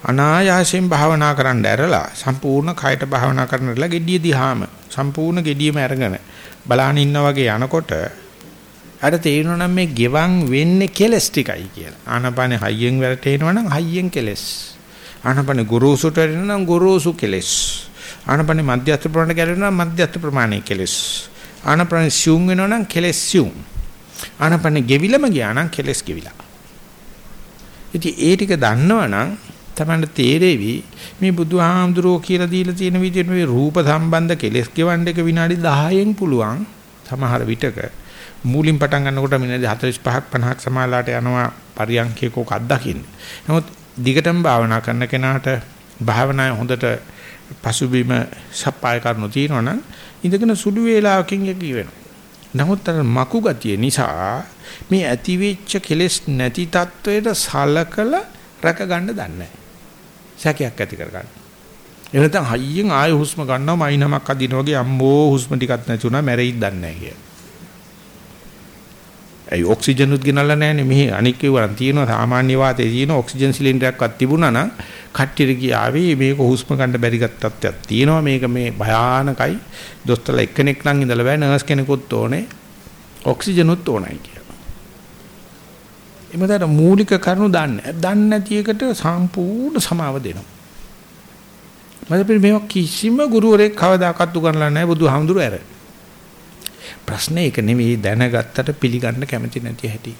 අනායාසයෙන් භාවනා කරන්න ඇරලා සම්පූර්ණ කයට භාවනා කරන්නලා gediye දිහාම සම්පූර්ණ gediyම අරගෙන බලාන ඉන්නා වගේ යනකොට අර තේරෙනවා නම් මේ ගෙවන් වෙන්නේ කෙලස් ටිකයි කියලා. ආනපනේ හයියෙන් වැටේනවා නම් හයියෙන් කෙලස්. ආනපනේ ගුරුසුට වෙනවා නම් ගුරුසු කෙලස්. ආනපනේ මධ්‍යස්ථ ප්‍රමාණයට ගැලවෙනවා මධ්‍යස්ථ ප්‍රමාණයේ කෙලස්. ආනපනේ සියුම් වෙනවා නම් කෙලස් සියුම්. ආනපනේ ගෙවිලම ගියා නම් කෙලස් ගෙවිලා. ඉතින් ඒ ටික දන්නවනම් තමයි තේරෙවි මේ බුදුහාමුදුරුවෝ කියලා දීලා තියෙන විදිහට මේ රූප සම්බන්ධ කෙලස් ගෙවන්න එක විනාඩි 10න් පුළුවන් සමහර විටක මූලින් පටන් ගන්නකොට මිනිත්තු 45ක් 50ක් සමාලාට යනවා පරියන්කේක ඔක අත්දකින්න. නමුත් දිගටම භාවනා කරන කෙනාට භාවනාවේ හොඳට පසුබිම සප්පාය කරනු තියෙනවනම් ඉඳගෙන සුළු වේලාවකින් එක වෙනවා. නමුත් අර මකු ගතිය නිසා මේ ඇතිවෙච්ච කෙලෙස් නැති තත්වයට සලකල රැක ගන්න දන්නේ නැහැ. සැකයක් ඇති කර ගන්න. එහෙම නැත්නම් හයියෙන් ආයෙ හුස්ම ගන්නවා මයින්මක් අදින වගේ අම්මෝ හුස්ම ටිකක් නැති වුණා මැරෙයිද දන්නේ නැහැ කියලා. ඒ ඔක්සිජන් උත් ගෙනල්ලා නැහැනේ මෙහි අනික් ඒවා තියෙනවා සාමාන්‍ය වාතයේ තියෙන ඔක්සිජන් සිලින්ඩරයක්වත් තිබුණා නම් කට්ටියට ගියාවේ මේක හුස්ම ගන්න බැරි තත්ත්වයක් තියෙනවා මේක මේ භයානකයි දොස්තරලා එක්කෙනෙක් නම් ඉඳලා බෑ නර්ස් කෙනෙකුත් ඕනේ ඔක්සිජන් උත් ඕනයි කියලා. එමෙතන මූලික කරුණු දන්නේ දන්නේ නැති එකට සම්පූර්ණ සමාව දෙනවා. මම මේවා කිසිම ගුරුවරයෙක් කවදාකවත් උගන්වලා නැහැ බුදුහාමුදුරු ඇර. ප්‍රශ්නේ ඒක නෙවෙයි දැනගත්තට පිළිගන්න කැමති නැති හැටි.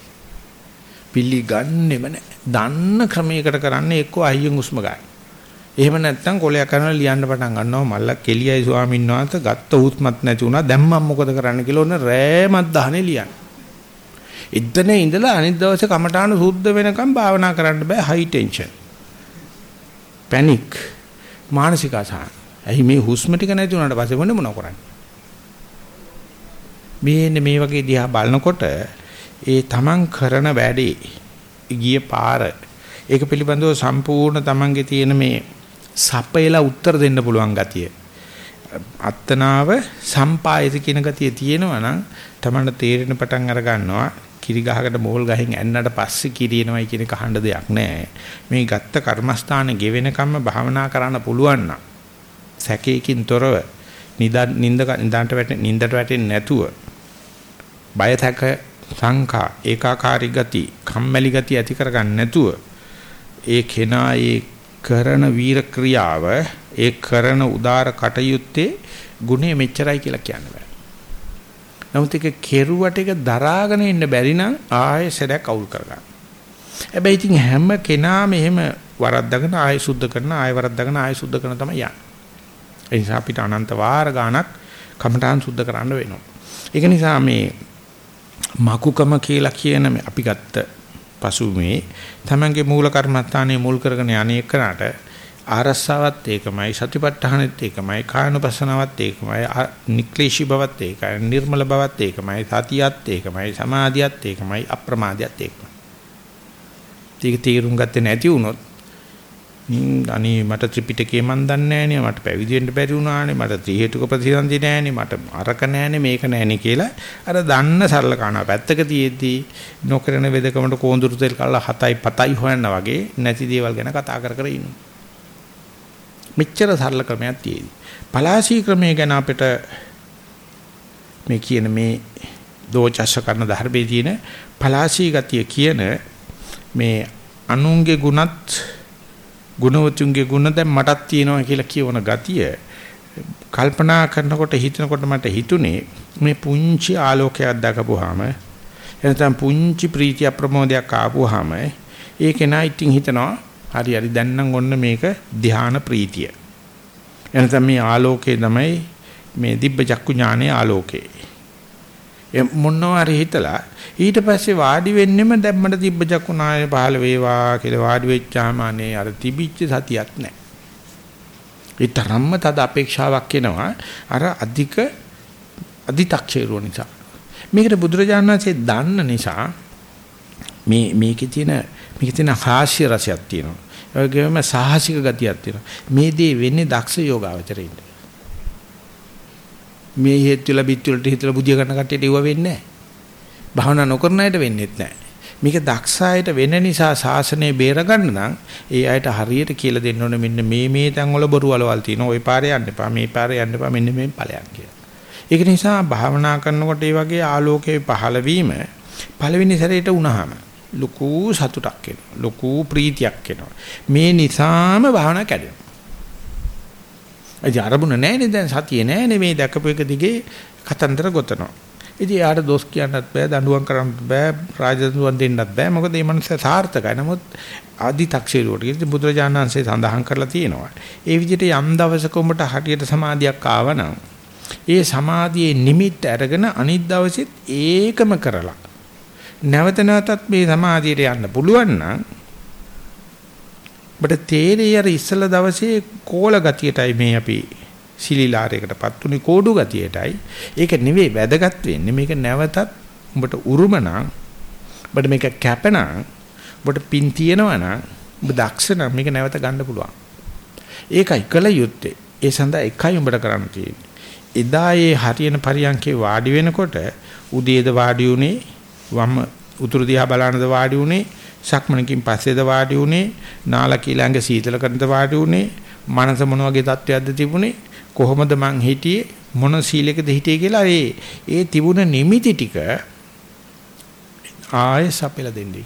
පිළිගන්නෙම නැහැ. දන්න ක්‍රමයකට කරන්නේ එක්ක අයියෙන් උස්ම ගන්න. එහෙම නැත්නම් කොලයක් කරනවා ලියන්න පටන් ගන්නවා මල්ල කෙලියයි ස්වාමීන් වහන්සේ ගත්ත උස්මත් නැති වුණා දැන් මම මොකද කරන්න කියලා ඔන්න රෑමත් දහනේ ලියන්න. ඉද්දනේ ඉඳලා අනිත් දවසේ කමඨාන සුද්ධ වෙනකම් භාවනා කරන්න බෑ හයි ටෙන්ෂන්. පැනික් මානසික අසහන. ඇයි මේ හුස්ම ටික නැති වුණාට පස්සේ මොන මොනව කරන්නේ? මේ මේ වගේ දිහා බලනකොට ඒ තමන් කරන වැඩේ ගිය පාර ඒක පිළිබඳව සම්පූර්ණ තමන්ගේ තියෙන මේ සපයලා උත්තර දෙන්න පුළුවන් ගතිය අත්තනාව සම්පායත කියන ගතිය තියෙනවා නම් තමන්ට තේරෙන පටන් අර ගන්නවා කිරි ගහකට මෝල් ගහින් ඇන්නට පස්සේ කිරිනවයි කියන කහඬ දෙයක් නැහැ මේ ගත්ත කර්මස්ථාන ගෙවෙනකම්ම භාවනා කරන්න පුළුවන් නම් සැකේකින් තොරව නිද නින්ද නින්දට වැටෙන්නේ නින්දට වැටෙන්නේ නැතුව බය තක සංකා ඒකාකාරී ගති කම්මැලි ගති ඇති කරගන්න නැතුව ඒ කෙනා ඒ කරන වීර ක්‍රියාව ඒ කරන උදාර කටයුත්තේ ගුණය මෙච්චරයි කියලා කියන්න බෑ. නමුත් ඒක කෙරුවට ඒක දරාගෙන ඉන්න බැරි නම් ආයෙ සැරයක් අවුල් කරගන්න. හැබැයි ඉතින් හැම කෙනාම එහෙම වරද්දගෙන ආයෙ සුද්ධ කරන ආයෙ වරද්දගෙන ආයෙ සුද්ධ කරන තමයි යන්නේ. ඒ නිසා අපිට අනන්ත වාර ගාණක් කමඨාන් සුද්ධ කරන්න වෙනවා. ඒක නිසා මේ මකුකම කියලා කියන අපි ගත්ත පසුමේ තමන්ගේ මූල කර්මස්ථානයේ මුල් කරගෙන අනේකනට ආරස්සාවත් ඒකමයි සතිපට්ඨානෙත් ඒකමයි කායනුපස්සනාවත් ඒකමයි නික්ලේශී බවත් ඒකයි නිර්මල බවත් ඒකමයි සතියත් ඒකමයි සමාධියත් ඒකමයි අප්‍රමාදයත් ඒකමයි. ඒක තීරුම් ගත්තේ නැති වුණොත් අනේ මට ත්‍රිපිටකේ මන් දන්නේ නැහනේ මට පැවිදි වෙන්න බැරි වුණානේ මට ත්‍රි හේතුක ප්‍රතිසන්දි නැහනේ මට අරක නැහනේ මේක නැහනේ කියලා අර දන්න සරල කනවා පැත්තක තියේදී නොකරන වෙදකමට කෝඳුරු තෙල් කල්ලා 7යි 7යි හොයන්න වගේ නැති දේවල් ගැන කතා කර කර ඉන්නවා මෙච්චර සරල ක්‍රමයක් තියෙදි පලාසී ක්‍රමය ගැන අපිට මේ කියන මේ දෝචස්ස කරන ධර්මයේ තියෙන පලාසී ගතිය කියන මේ අනුන්ගේ ගුණත් ගුණවතුන්ගේ ගුණ දැන් මටත් තියෙනවා කියලා කියවන ගතිය කල්පනා කරනකොට හිතනකොට මට හිතුනේ මේ පුංචි ආලෝකයක් දකපුවාම එනතම් පුංචි ප්‍රීතිය ප්‍රමෝදයක් ආපුවාම ඒක නා ඉතින් හිතනවා හරි හරි දැන් නම් ඔන්න මේක ධානා ප්‍රීතිය එනතම් මේ ආලෝකේ තමයි මේ දිබ්බ චක්කු ඥානයේ ආලෝකේ මොනවා හරි හිතලා ඊට පස්සේ වාඩි වෙන්නෙම දැම්මට තිබ්බ චක්කුනාය පහළ වේවා කියලා වාඩි වෙච්චාම අනේ අර තිබිච්ච සතියක් නැහැ. ඒ තරම්ම තද අපේක්ෂාවක් එනවා අර අධික අධිතක්ෂේරුව නිසා. මේකට බුදුරජාණන් වහන්සේ දන්න නිසා මේ මේකේ තියෙන මේකේ තියෙන හාස්‍ය රසයක් තියෙනවා. ඒ වගේම සාහසික ගතියක් තියෙනවා. මේ දේ වෙන්නේ දක්ෂ යෝගාවචරයින්ට. මේ හේතු වල බිත් වලට හිතලා බුදිය ගන්න කට්ටියට ඉව වෙන්නේ නැහැ. භාවනා නොකරන අයට වෙන්නේත් නැහැ. මේක දක්ෂායට වෙන නිසා ශාසනය බේරගන්න නම් ඒ අයට හරියට කියලා දෙන්න ඕනේ මෙන්න මේ මේ තැන් වල බොරු වලවල් තියෙනවා. ওই පාරේ යන්න එපා. මේ පාරේ යන්න එපා. මෙන්න මේ ඵලයන් කියලා. ඒක නිසා භාවනා කරනකොට මේ වගේ ආලෝකයේ පහළ වීම පළවෙනි සැරේට වුණාම ලොකු සතුටක් එනවා. ලොකු ප්‍රීතියක් එනවා. මේ නිසාම භාවනා කැඩෙනවා. ඒ අරමුණ නැහැනේ දැන් සතිය නැහැනේ මේ දැකපු එක දිගේ කතන්දර ගොතනවා. ඉතින් යාට දොස් කියන්නත් බෑ දඬුවම් කරන්නත් බෑ රාජදඬුවම් දෙන්නත් බෑ මොකද මේ මනස සාර්ථකයි නමුත් ආදි තක්ෂේරුවට ඉතින් බුදුරජාණන් වහන්සේ සඳහන් කරලා තියෙනවා ඒ විදිහට යම් දවසක උඹට හටියට සමාධියක් ආවනම් ඒ සමාධියේ නිමිත්ත අරගෙන අනිත් දවසෙත් ඒකම කරලා නැවත නැවතත් මේ සමාධියට යන්න පුළුවන් නම් ඔබට තේරෙයි අර ඉස්සල දවසේ කෝල ගතියටයි මේ අපි සිලිලාරයකටපත් උනේ කෝඩු ගතියටයි. ඒක නෙවෙයි වැදගත් වෙන්නේ. මේක නැවතත් උඹට උරුම නම් ඔබට මේක කැපනම් ඔබට පින් තියෙනවා නම් ඔබ දක්ෂ නම් මේක නැවත ගන්න පුළුවන්. ඒකයි කල යුත්තේ. ඒ සඳහා එකයි උඹට කරන්න තියෙන්නේ. එදා ඒ හරියන පරියන්කේ වාඩි වෙනකොට උදේද වාඩි උනේ වම් උතුරු දිහා බලනද වාඩි උනේ සක්මණකින් පස්සේද වාඩි උනේ නාලකී ළඟ සීතල කරනද වාඩි උනේ මනස මොන වගේ තත්ත්වයක්ද තිබුණේ කොහොමද මං හිටියේ මොන සීලයකද හිටියේ කියලා ඒ ඒ තිබුණ නිමිති ටික ආයෙ සපෙලා දෙන්නේ.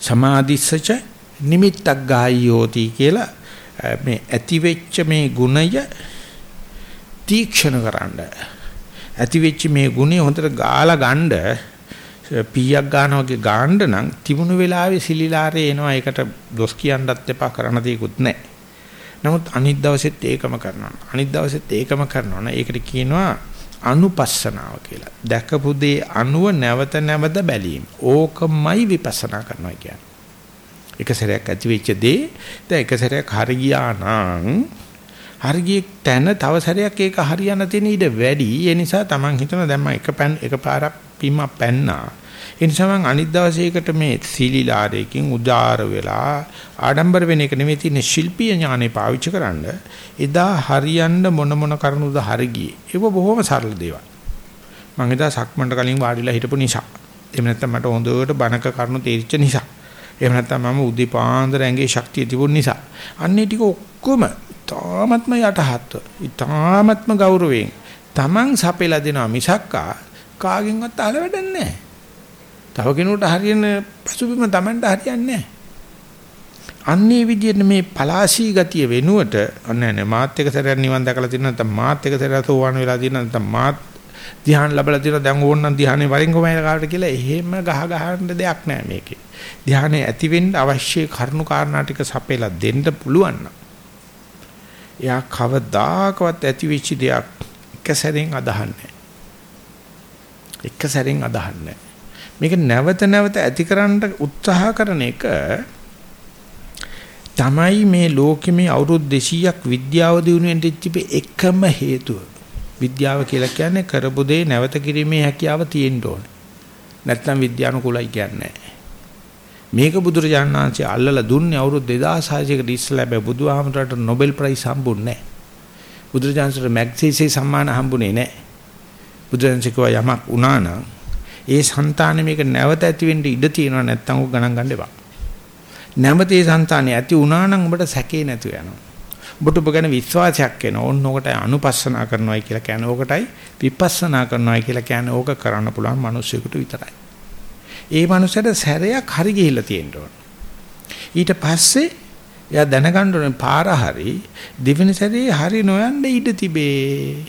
සමාධිස්සච නිමිත්තක් ගායෝති කියලා මේ ඇති වෙච්ච මේ ගුණය තීක්ෂණ කරන්න. ඇති වෙච්ච මේ ගුණය හොඳට ගාලා ගන්න පීයක් ගන්නවා වගේ ගාන්න නම් තිබුණු වෙලාවේ සිලිලාරේ එනවා ඒකට දොස් කියන්නත් එපා කරන්න දෙයක්වත් නැහැ. නමුත් අනිත් දවසෙත් ඒකම කරනවා. අනිත් දවසෙත් ඒකම කරනවා නේ. ඒකට කියනවා අනුපස්සනාව කියලා. දැකපු දේ අනුව නැවත නැවත බැලීම. ඕකමයි විපස්සනා කරනවා කියන්නේ. එක සැරයක් ඇති වෙච්ච දේ දැන් එක සැරයක් හරි ගියා නම් හරියට තැන තව සැරයක් ඒක හරියන්න තියෙන ඉඩ වැඩි. ඒ නිසා Taman හිතන දැන් මම එක පැන් එක පාරක් පිම්ම පැන්නා. ඒ නිසා මම අනිත් දවසේකට මේ සීලිලාරයකින් උදාර වෙලා ආඩම්බර වෙන එක නෙමෙයි තියෙන ශිල්පීය ඥානෙ පාවිච්චි කරන්න. එදා හරියන්න මොන මොන කරුණුද හරි ගියේ ඒක බොහොම සරල දේවල්. මම එදා සක්මන්ට කලින් වාඩිලා හිටපු නිසා. එහෙම නැත්නම් මට හොඳට බණක කරුණු තේරිච්ච නිසා. එහෙම නැත්නම් මම උදේ පාන්දර ඇඟේ ශක්තිය තිබුණ නිසා අන්නේ ටික ඔක්කොම තාමත්ම යටහත්ව ඊ타මත්ම ගෞරවයෙන් Taman සපෙලා දෙනවා මිසක්කා කාගෙන්වත් අහල වැඩක් නැහැ තව කෙනෙකුට හරියන පසුබිම Tamanට හරියන්නේ නැහැ. අන්නේ විදිහට මේ පලාශී ගතිය වෙනුවට නෑ නෑ මාත් එක සැරයක් නිවන් දැකලා තියෙනවා නැත්නම් මාත් එක සැරයක් සෝවාන් වෙලා තියෙනවා නැත්නම් මාත් ධ්‍යාන ලැබලා තියෙනවා දැන් ඕනනම් ධ්‍යානෙ වරින් කොමයි කාට කියලා එහෙම ගහ ගහන්න දෙයක් නෑ මේකේ. ධ්‍යානෙ ඇති වෙන්න අවශ්‍ය කරුණු කාරණා ටික සපයලා දෙන්න පුළුවන් නම් එයා කවදාකවත් ඇති වෙච්ච දෙයක් එක සැරෙන් අදහන්නේ එක සැරෙන් අදහන්නේ මේක නැවත නැවත ඇතිකරන්න උත්සාහ කරන එක තමයි මේ ලෝකෙ මේ අවුරුදු 200ක් විද්‍යාව දිනුවෙන් තිබ්බේ එකම හේතුව. විද්‍යාව කියලා කියන්නේ කරපු දේ නැවත කිරීමේ හැකියාව තියෙන්න ඕනේ. නැත්නම් විද්‍යානුකූලයි කියන්නේ මේක බුදුරජාණන් වහන්සේ අල්ලලා දුන්නේ අවුරුදු 2600කට ඉස්සෙල්ලා බෑ බුදුහාමරට Nobel Prize හම්බුන්නේ නැහැ. බුදුරජාණන්සට මැග්සීසේ සම්මාන හම්බුනේ නැහැ. බුදුරජාණන්සේ කිව්වා යමක් වුණා නම් ඒ సంతානෙ මේක නැවත ඇති වෙන්න ඉඩ තියෙනවා නැත්නම් උගණන් ගන්න එපා. නැමති ඒ సంతානෙ ඇති වුණා නම් ඔබට සැකේ නැතු වෙනවා. ඔබට ඔබ ගැන විශ්වාසයක් එනවා. ඕන්න ඔකට අනුපස්සනා කරනවායි කියලා කියන්නේ ඕකටයි විපස්සනා කරනවායි කියලා කියන්නේ ඕක කරන්න පුළුවන් මිනිස්සුෙකුට විතරයි. ඒ මනුස්සයට සැරයක් හරි ගිහිල්ලා තියෙන්න ඕන. ඊට පස්සේ එයා දැනගන්න ඕනේ පාර හරි දෙවෙනි සැරේ හරි නොයන්න ඉඩ තිබේ.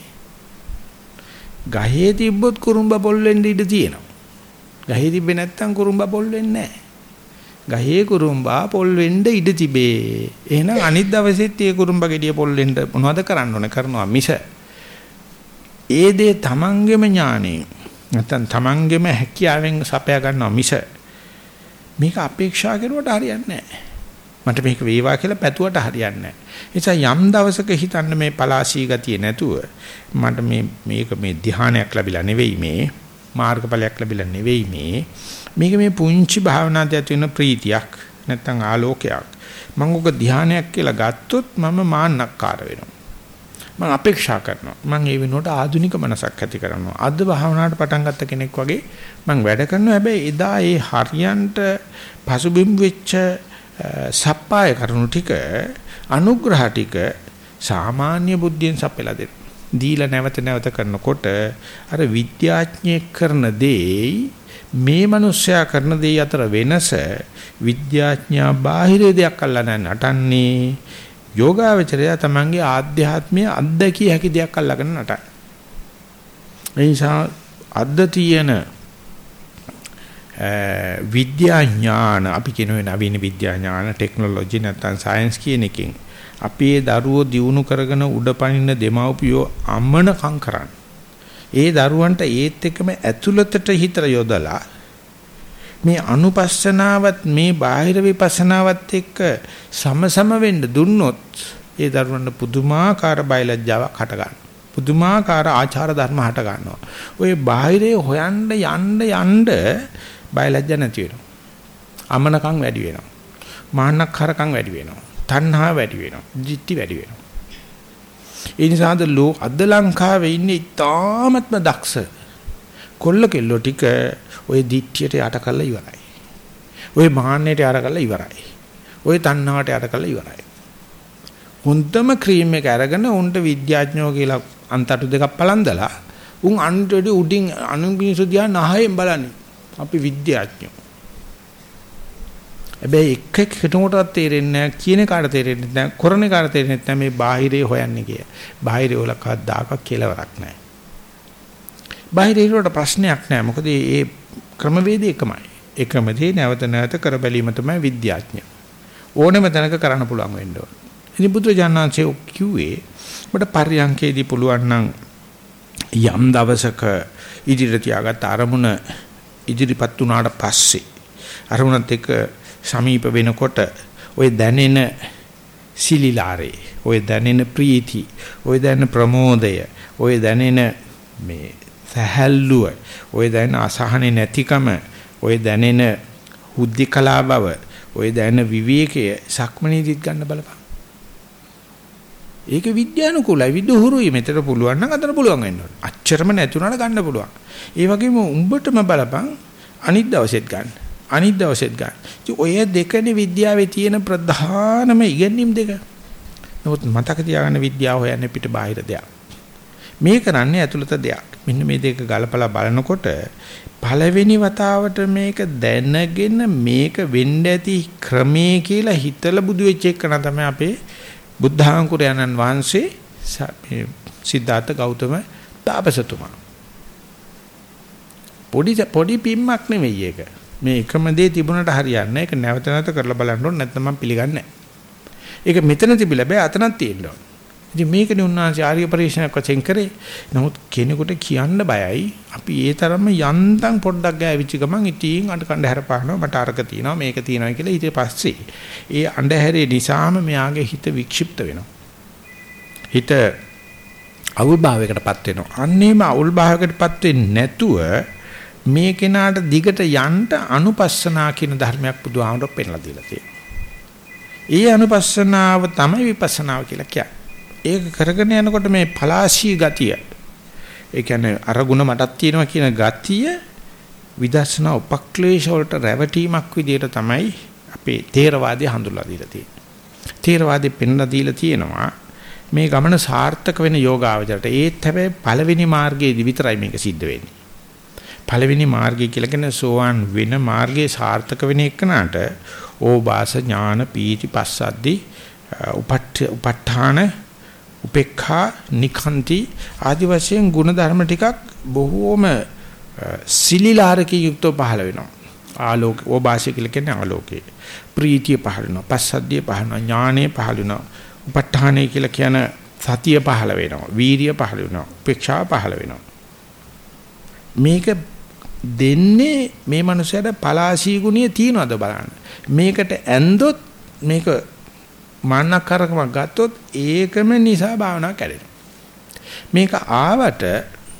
ගහේ තිබ්බොත් කුරුම්බ පොල් වෙන්න ඉඩ තියෙනවා. ගහේ තිබ්බේ නැත්තම් කුරුම්බ පොල් වෙන්නේ නැහැ. ගහේ කුරුම්බා පොල් වෙන්න ඉඩ තිබේ. එහෙනම් අනිත් දවසෙත් ඒ කුරුම්බ ගෙඩිය පොල් වෙන්න මොනවද කරන්න ඕනේ කරනවා මිස ඒ දේ තමන්ගේම ඥානෙ නැත්නම් තමන්ගේම හැකියාවෙන් සපයා ගන්නවා මිස මේක අපේක්ෂා කරුවට හරියන්නේ නැහැ. මට මේක වේවා කියලා පැතුවට හරියන්නේ නැහැ. නිසා යම් දවසක හිතන්න මේ පලාසී ගතිය නැතුව මට මේ මේක මේ ධානයක් ලැබිලා නෙවෙයි මේ මාර්ගඵලයක් ලැබිලා නෙවෙයි මේ මේක මේ පුංචි භාවනාවට ඇති වෙන ප්‍රීතියක් නැත්නම් ආලෝකයක්. මම ඔක ධානයක් කියලා ගත්තොත් මම මාන්නක්කාර වෙනවා. මම අපේක්ෂා කරනවා. මම ඒ වෙනුවට ආධුනික මනසක් ඇති කරනවා. අද භාවනාවට පටන් ගත්ත කෙනෙක් වගේ මම වැඩ කරනවා. හැබැයි එදා ඒ හරියන්ට පසුබිම් වෙච්ච සප්පාය කරුණු ටික අනුග්‍රහ ටික සාමාන්‍ය බුද්ධියෙන් සපෙලා දෙන්න දීලා නැවත නැවත කරනකොට අර විද්‍යාඥයෙක් කරන දෙයි මේ මිනිස්සයා කරන දේ අතර වෙනස විද්‍යාඥයා බාහිර දෙයක් අල්ලන්න නටන්නේ යෝගාවචරය තමන්ගේ ආධ්‍යාත්මීය අත්දැකිය හැකි දෙයක් අල්ලගෙන නටයි. ඒ නිසා අද්ද තියෙන විද්‍යා ඥාන අපි කියන නවීන විද්‍යා ඥාන ටෙක්නොලොජි නැත්නම් සයන්ස් කියන එකෙන් අපේ දරුවෝ දියුණු කරගෙන උඩපනින්න දෙමව්පියෝ අමනකම් කරන්නේ. ඒ දරුවන්ට ඒත් එක්කම ඇතුළතට හිත යොදලා මේ අනුපස්සනාවත් මේ බාහිර විපස්සනාවත් එක්ක සමසම වෙන්න දුන්නොත් ඒ දරුවන්ට පුදුමාකාර බයලජ්ජාවක් හට ගන්නවා. පුදුමාකාර ආචාර ධර්ම හට ගන්නවා. ඔය බාහිරේ හොයන්න යන්න යන්න බයලජ්ජ නැති වෙනවා. අමනකම් වැඩි වෙනවා. මාන්නක්කාරකම් වැඩි වෙනවා. තණ්හා වැඩි වෙනවා. ජිත්ති වැඩි වෙනවා. ඒ නිසාද ලෝ අද ලංකාවේ ඉන්නේ ඉතාමත්ම දක්ෂ කොල්ල කෙල්ලෝ ටික ওই දිට්ඨියට යට කරලා ඉවරයි. ওই මාන්නයට යට කරලා ඉවරයි. ওই තණ්හාවට යට කරලා ඉවරයි. හොඳම ක්‍රීම් එක අරගෙන උන්ට විද්‍යාඥයෝ කියලා අන්තටු දෙකක් පලන්දලා උන් අන්ටඩි උඩින් අනුගිනිසු දිහා නහයෙන් බලන්නේ. අපි විද්‍යාඥයෝ. හැබැයි එක එක කෙනෙකුටවත් තේරෙන්නේ නැහැ කියන කාට තේරෙන්නේ නැහැ කරන කාට තේරෙන්නේ නැහැ මේ බාහිරේ හොයන්නේ කිය. බාහිරේ වල කවදාකවත් කෙලවරක් නැහැ. බාහිරේ වලට ප්‍රශ්නයක් නැහැ. මොකද මේ ක්‍රමවේදය එකමයි. එකම දේ නැවත නැවත කර බැලීම තමයි විද්‍යාඥය. ඕනෙම තැනක කරන්න පුළුවන් වෙන්න ඕන. ඉතින් බුදුරජාණන්සේ කිව්වේ ඔබට පරියන්කේදී පුළුවන් නම් යම් දවසක ඉදිරියට තියාගත් අරමුණ ඉදිරිපත් වුණාට පස්සේ අරමුණත් එක්ක සමීප වෙනකොට ওই දැනෙන සිලිලාරේ ওই දැනෙන ප්‍රීති ওই දැනෙන ප්‍රමෝදය ওই දැනෙන මේ සැහැල්ලුව ওই දැනෙන අසහනේ නැතිකම ওই දැනෙන හුද්ධිකලා බව ওই දැනෙන විවේකය සක්මනේදිත් ගන්න බලපන් ඒක විද්‍යානුකූලයි විදුහුරුයි මෙතන පුළුවන් නම් අතන පුළුවන් වෙන්න ඕනේ අච්චරම නැතුණාට ගන්න පුළුවන් ඒ වගේම උඹටම බලපන් අනිත් දවසෙත් ගන්න අනිත් දවසෙත් ගන්න. ඉතින් ඔය දෙකනේ විද්‍යාවේ තියෙන ප්‍රධානම ඉගෙනීම් දෙක. නමුත් මතක තියාගන්න විද්‍යාව හොයන්නේ පිට බාහිර දෙයක්. මේ කරන්නේ ඇතුළත දෙයක්. මෙන්න මේ දෙක ගලපලා බලනකොට පළවෙනි වතාවට මේක දැනගෙන මේක වෙන්න ඇති ක්‍රමේ කියලා හිතලා බුදු වෙච්ච එක තමයි අපේ බුද්ධාංකුරයන්න් වහන්සේ සිද්ධාර්ථ ගෞතම තාපසතුමා. පොඩි පොඩි පිම්මක් නෙවෙයි ඒක. මේ එකම දේ තිබුණට හරියන්නේ නැහැ. ඒක නැවත නැවත කරලා බලන්න ඕනේ නැත්නම් මම පිළිගන්නේ නැහැ. ඒක මෙතන තිබිලා බෑ අතනක් තියෙන්න ඕනේ. ඉතින් මේකනේ උන්වහන්සේ ආර්ය පරිශ්‍රණයක් වශයෙන් කරේ. නමුත් කෙනෙකුට කියන්න බයයි. අපි ඒ තරම්ම යන්තම් පොඩ්ඩක් ගෑවිච්ච ගමන් ඉතින් අඬ කණ්ඩ හැරපානවා මට අරක තියෙනවා මේක තියෙනවා කියලා ඊට පස්සේ ඒ අඬහැරේ නිසාම මෙයාගේ හිත වික්ෂිප්ත වෙනවා. හිත අවුල්භාවයකටපත් වෙනවා. අන්නේම අවුල්භාවයකටපත් වෙන්නේ නැතුව මේ කෙනාට දිගට යන්න අනුපස්සනා කියන ධර්මයක් බුදුහාමුදුරුවෝ පෙන්ලා දීලා තියෙනවා. ඒ අනුපස්සනාව තමයි විපස්සනාව කියලා කියන්නේ. ඒක කරගෙන යනකොට මේ පලාශී ගතිය ඒ කියන්නේ අරගුණ මටක් තියෙනවා කියන ගතිය විදර්ශනා උපක්ලේශ වලට රැවටීමක් විදිහට තමයි අපේ තේරවාදී හඳුල්ලා දීලා තියෙන්නේ. තේරවාදී පෙන්ලා දීලා තියෙනවා මේ ගමන සාර්ථක වෙන යෝගාවචරයට ඒත් හැබැයි පළවෙනි මාර්ගයේදී විතරයි මේක සිද්ධ වෙන්නේ. පළවෙනි මාර්ගය කියලා කියන සෝවාන් වෙන මාර්ගයේ සාර්ථක වෙන එකනට ඕබාස ඥාන පීති පස්සද්දි උපට්ඨාන උපේක්ඛා නිඛන්ති ආදි වශයෙන් ගුණ ධර්ම ටිකක් බොහෝම සිලිලාරකී යුක්තව පහළ වෙනවා. ආලෝක ඕබාසය කියලා කියන්නේ ආලෝකේ. ප්‍රීතිය පහළ වෙනවා. පස්සද්ධිය පහළ වෙනවා. ඥානෙ පහළ වෙනවා. උපට්ඨානෙ කියලා කියන සතිය පහළ වෙනවා. වීරිය පහළ වෙනවා. උපේක්ෂා පහළ වෙනවා. මේක දෙන්නේ මේ මනුස්සයාට පලාශී ගුණිය තියනවද බලන්න. මේකට ඇන්දොත් මේක මාන්නකරකමක් ගත්තොත් ඒකම නිසා භාවනාව කැඩෙනවා. මේක ආවට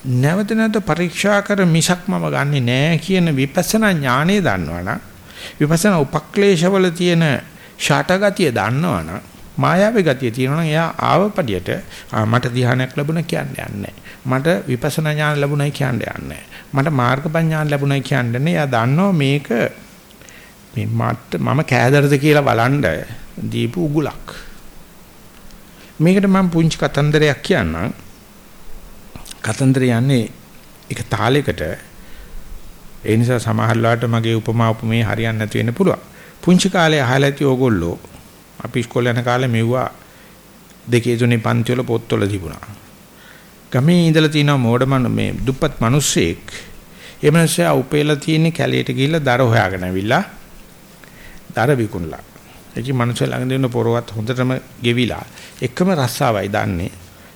නැවත නැවත පරීක්ෂා කර මිසක් මම ගන්නෙ නෑ කියන විපස්සනා ඥානය දන්නවනම් විපස්සනා උපක්ලේශවල තියෙන ෂටගතිය දන්නවනම් මායාවේ ගතිය තියෙනවා නම් එයා ආවපඩියට මට ධ්‍යානයක් ලැබුණා කියන්නේ නැහැ. මට විපස්සනා ඥාන ලැබුණයි කියන්නේ නැහැ. මට මාර්ගපඥාන ලැබුණයි කියන්නේ එයා දන්නවා මේක මේ මට මම කෑදරද කියලා බලන්න දීපු උගුලක්. මේකට මම පුංචි කතන්දරයක් කියන්නම්. කතන්දර යන්නේ එක තාලයකට ඒ නිසා සමහර වෙලාවට මගේ උපමා උපමේ හරියන්නේ නැති වෙන්න පුළුවන්. පුංචි කාලේ අහලා ඇති ඕගොල්ලෝ අපි ඉස්කෝලේ යන කාලේ මෙව්වා දෙකේ තුනේ පන්ති වල පොත්වල තිබුණා. ගමේ ඉඳලා තියෙන මෝඩමන මේ දුප්පත් මිනිස්සෙක් ඒ මිනිස්සයා උපේලා තියෙන කැලේට ගිහිල්ලා දර හොයාගෙන ඇවිල්ලා දර විකුණලා. ඒකි මිනිස්සු ළඟ දෙන පොරවත් හොඳටම ගෙවිලා එකම රස්සාවයි දන්නේ.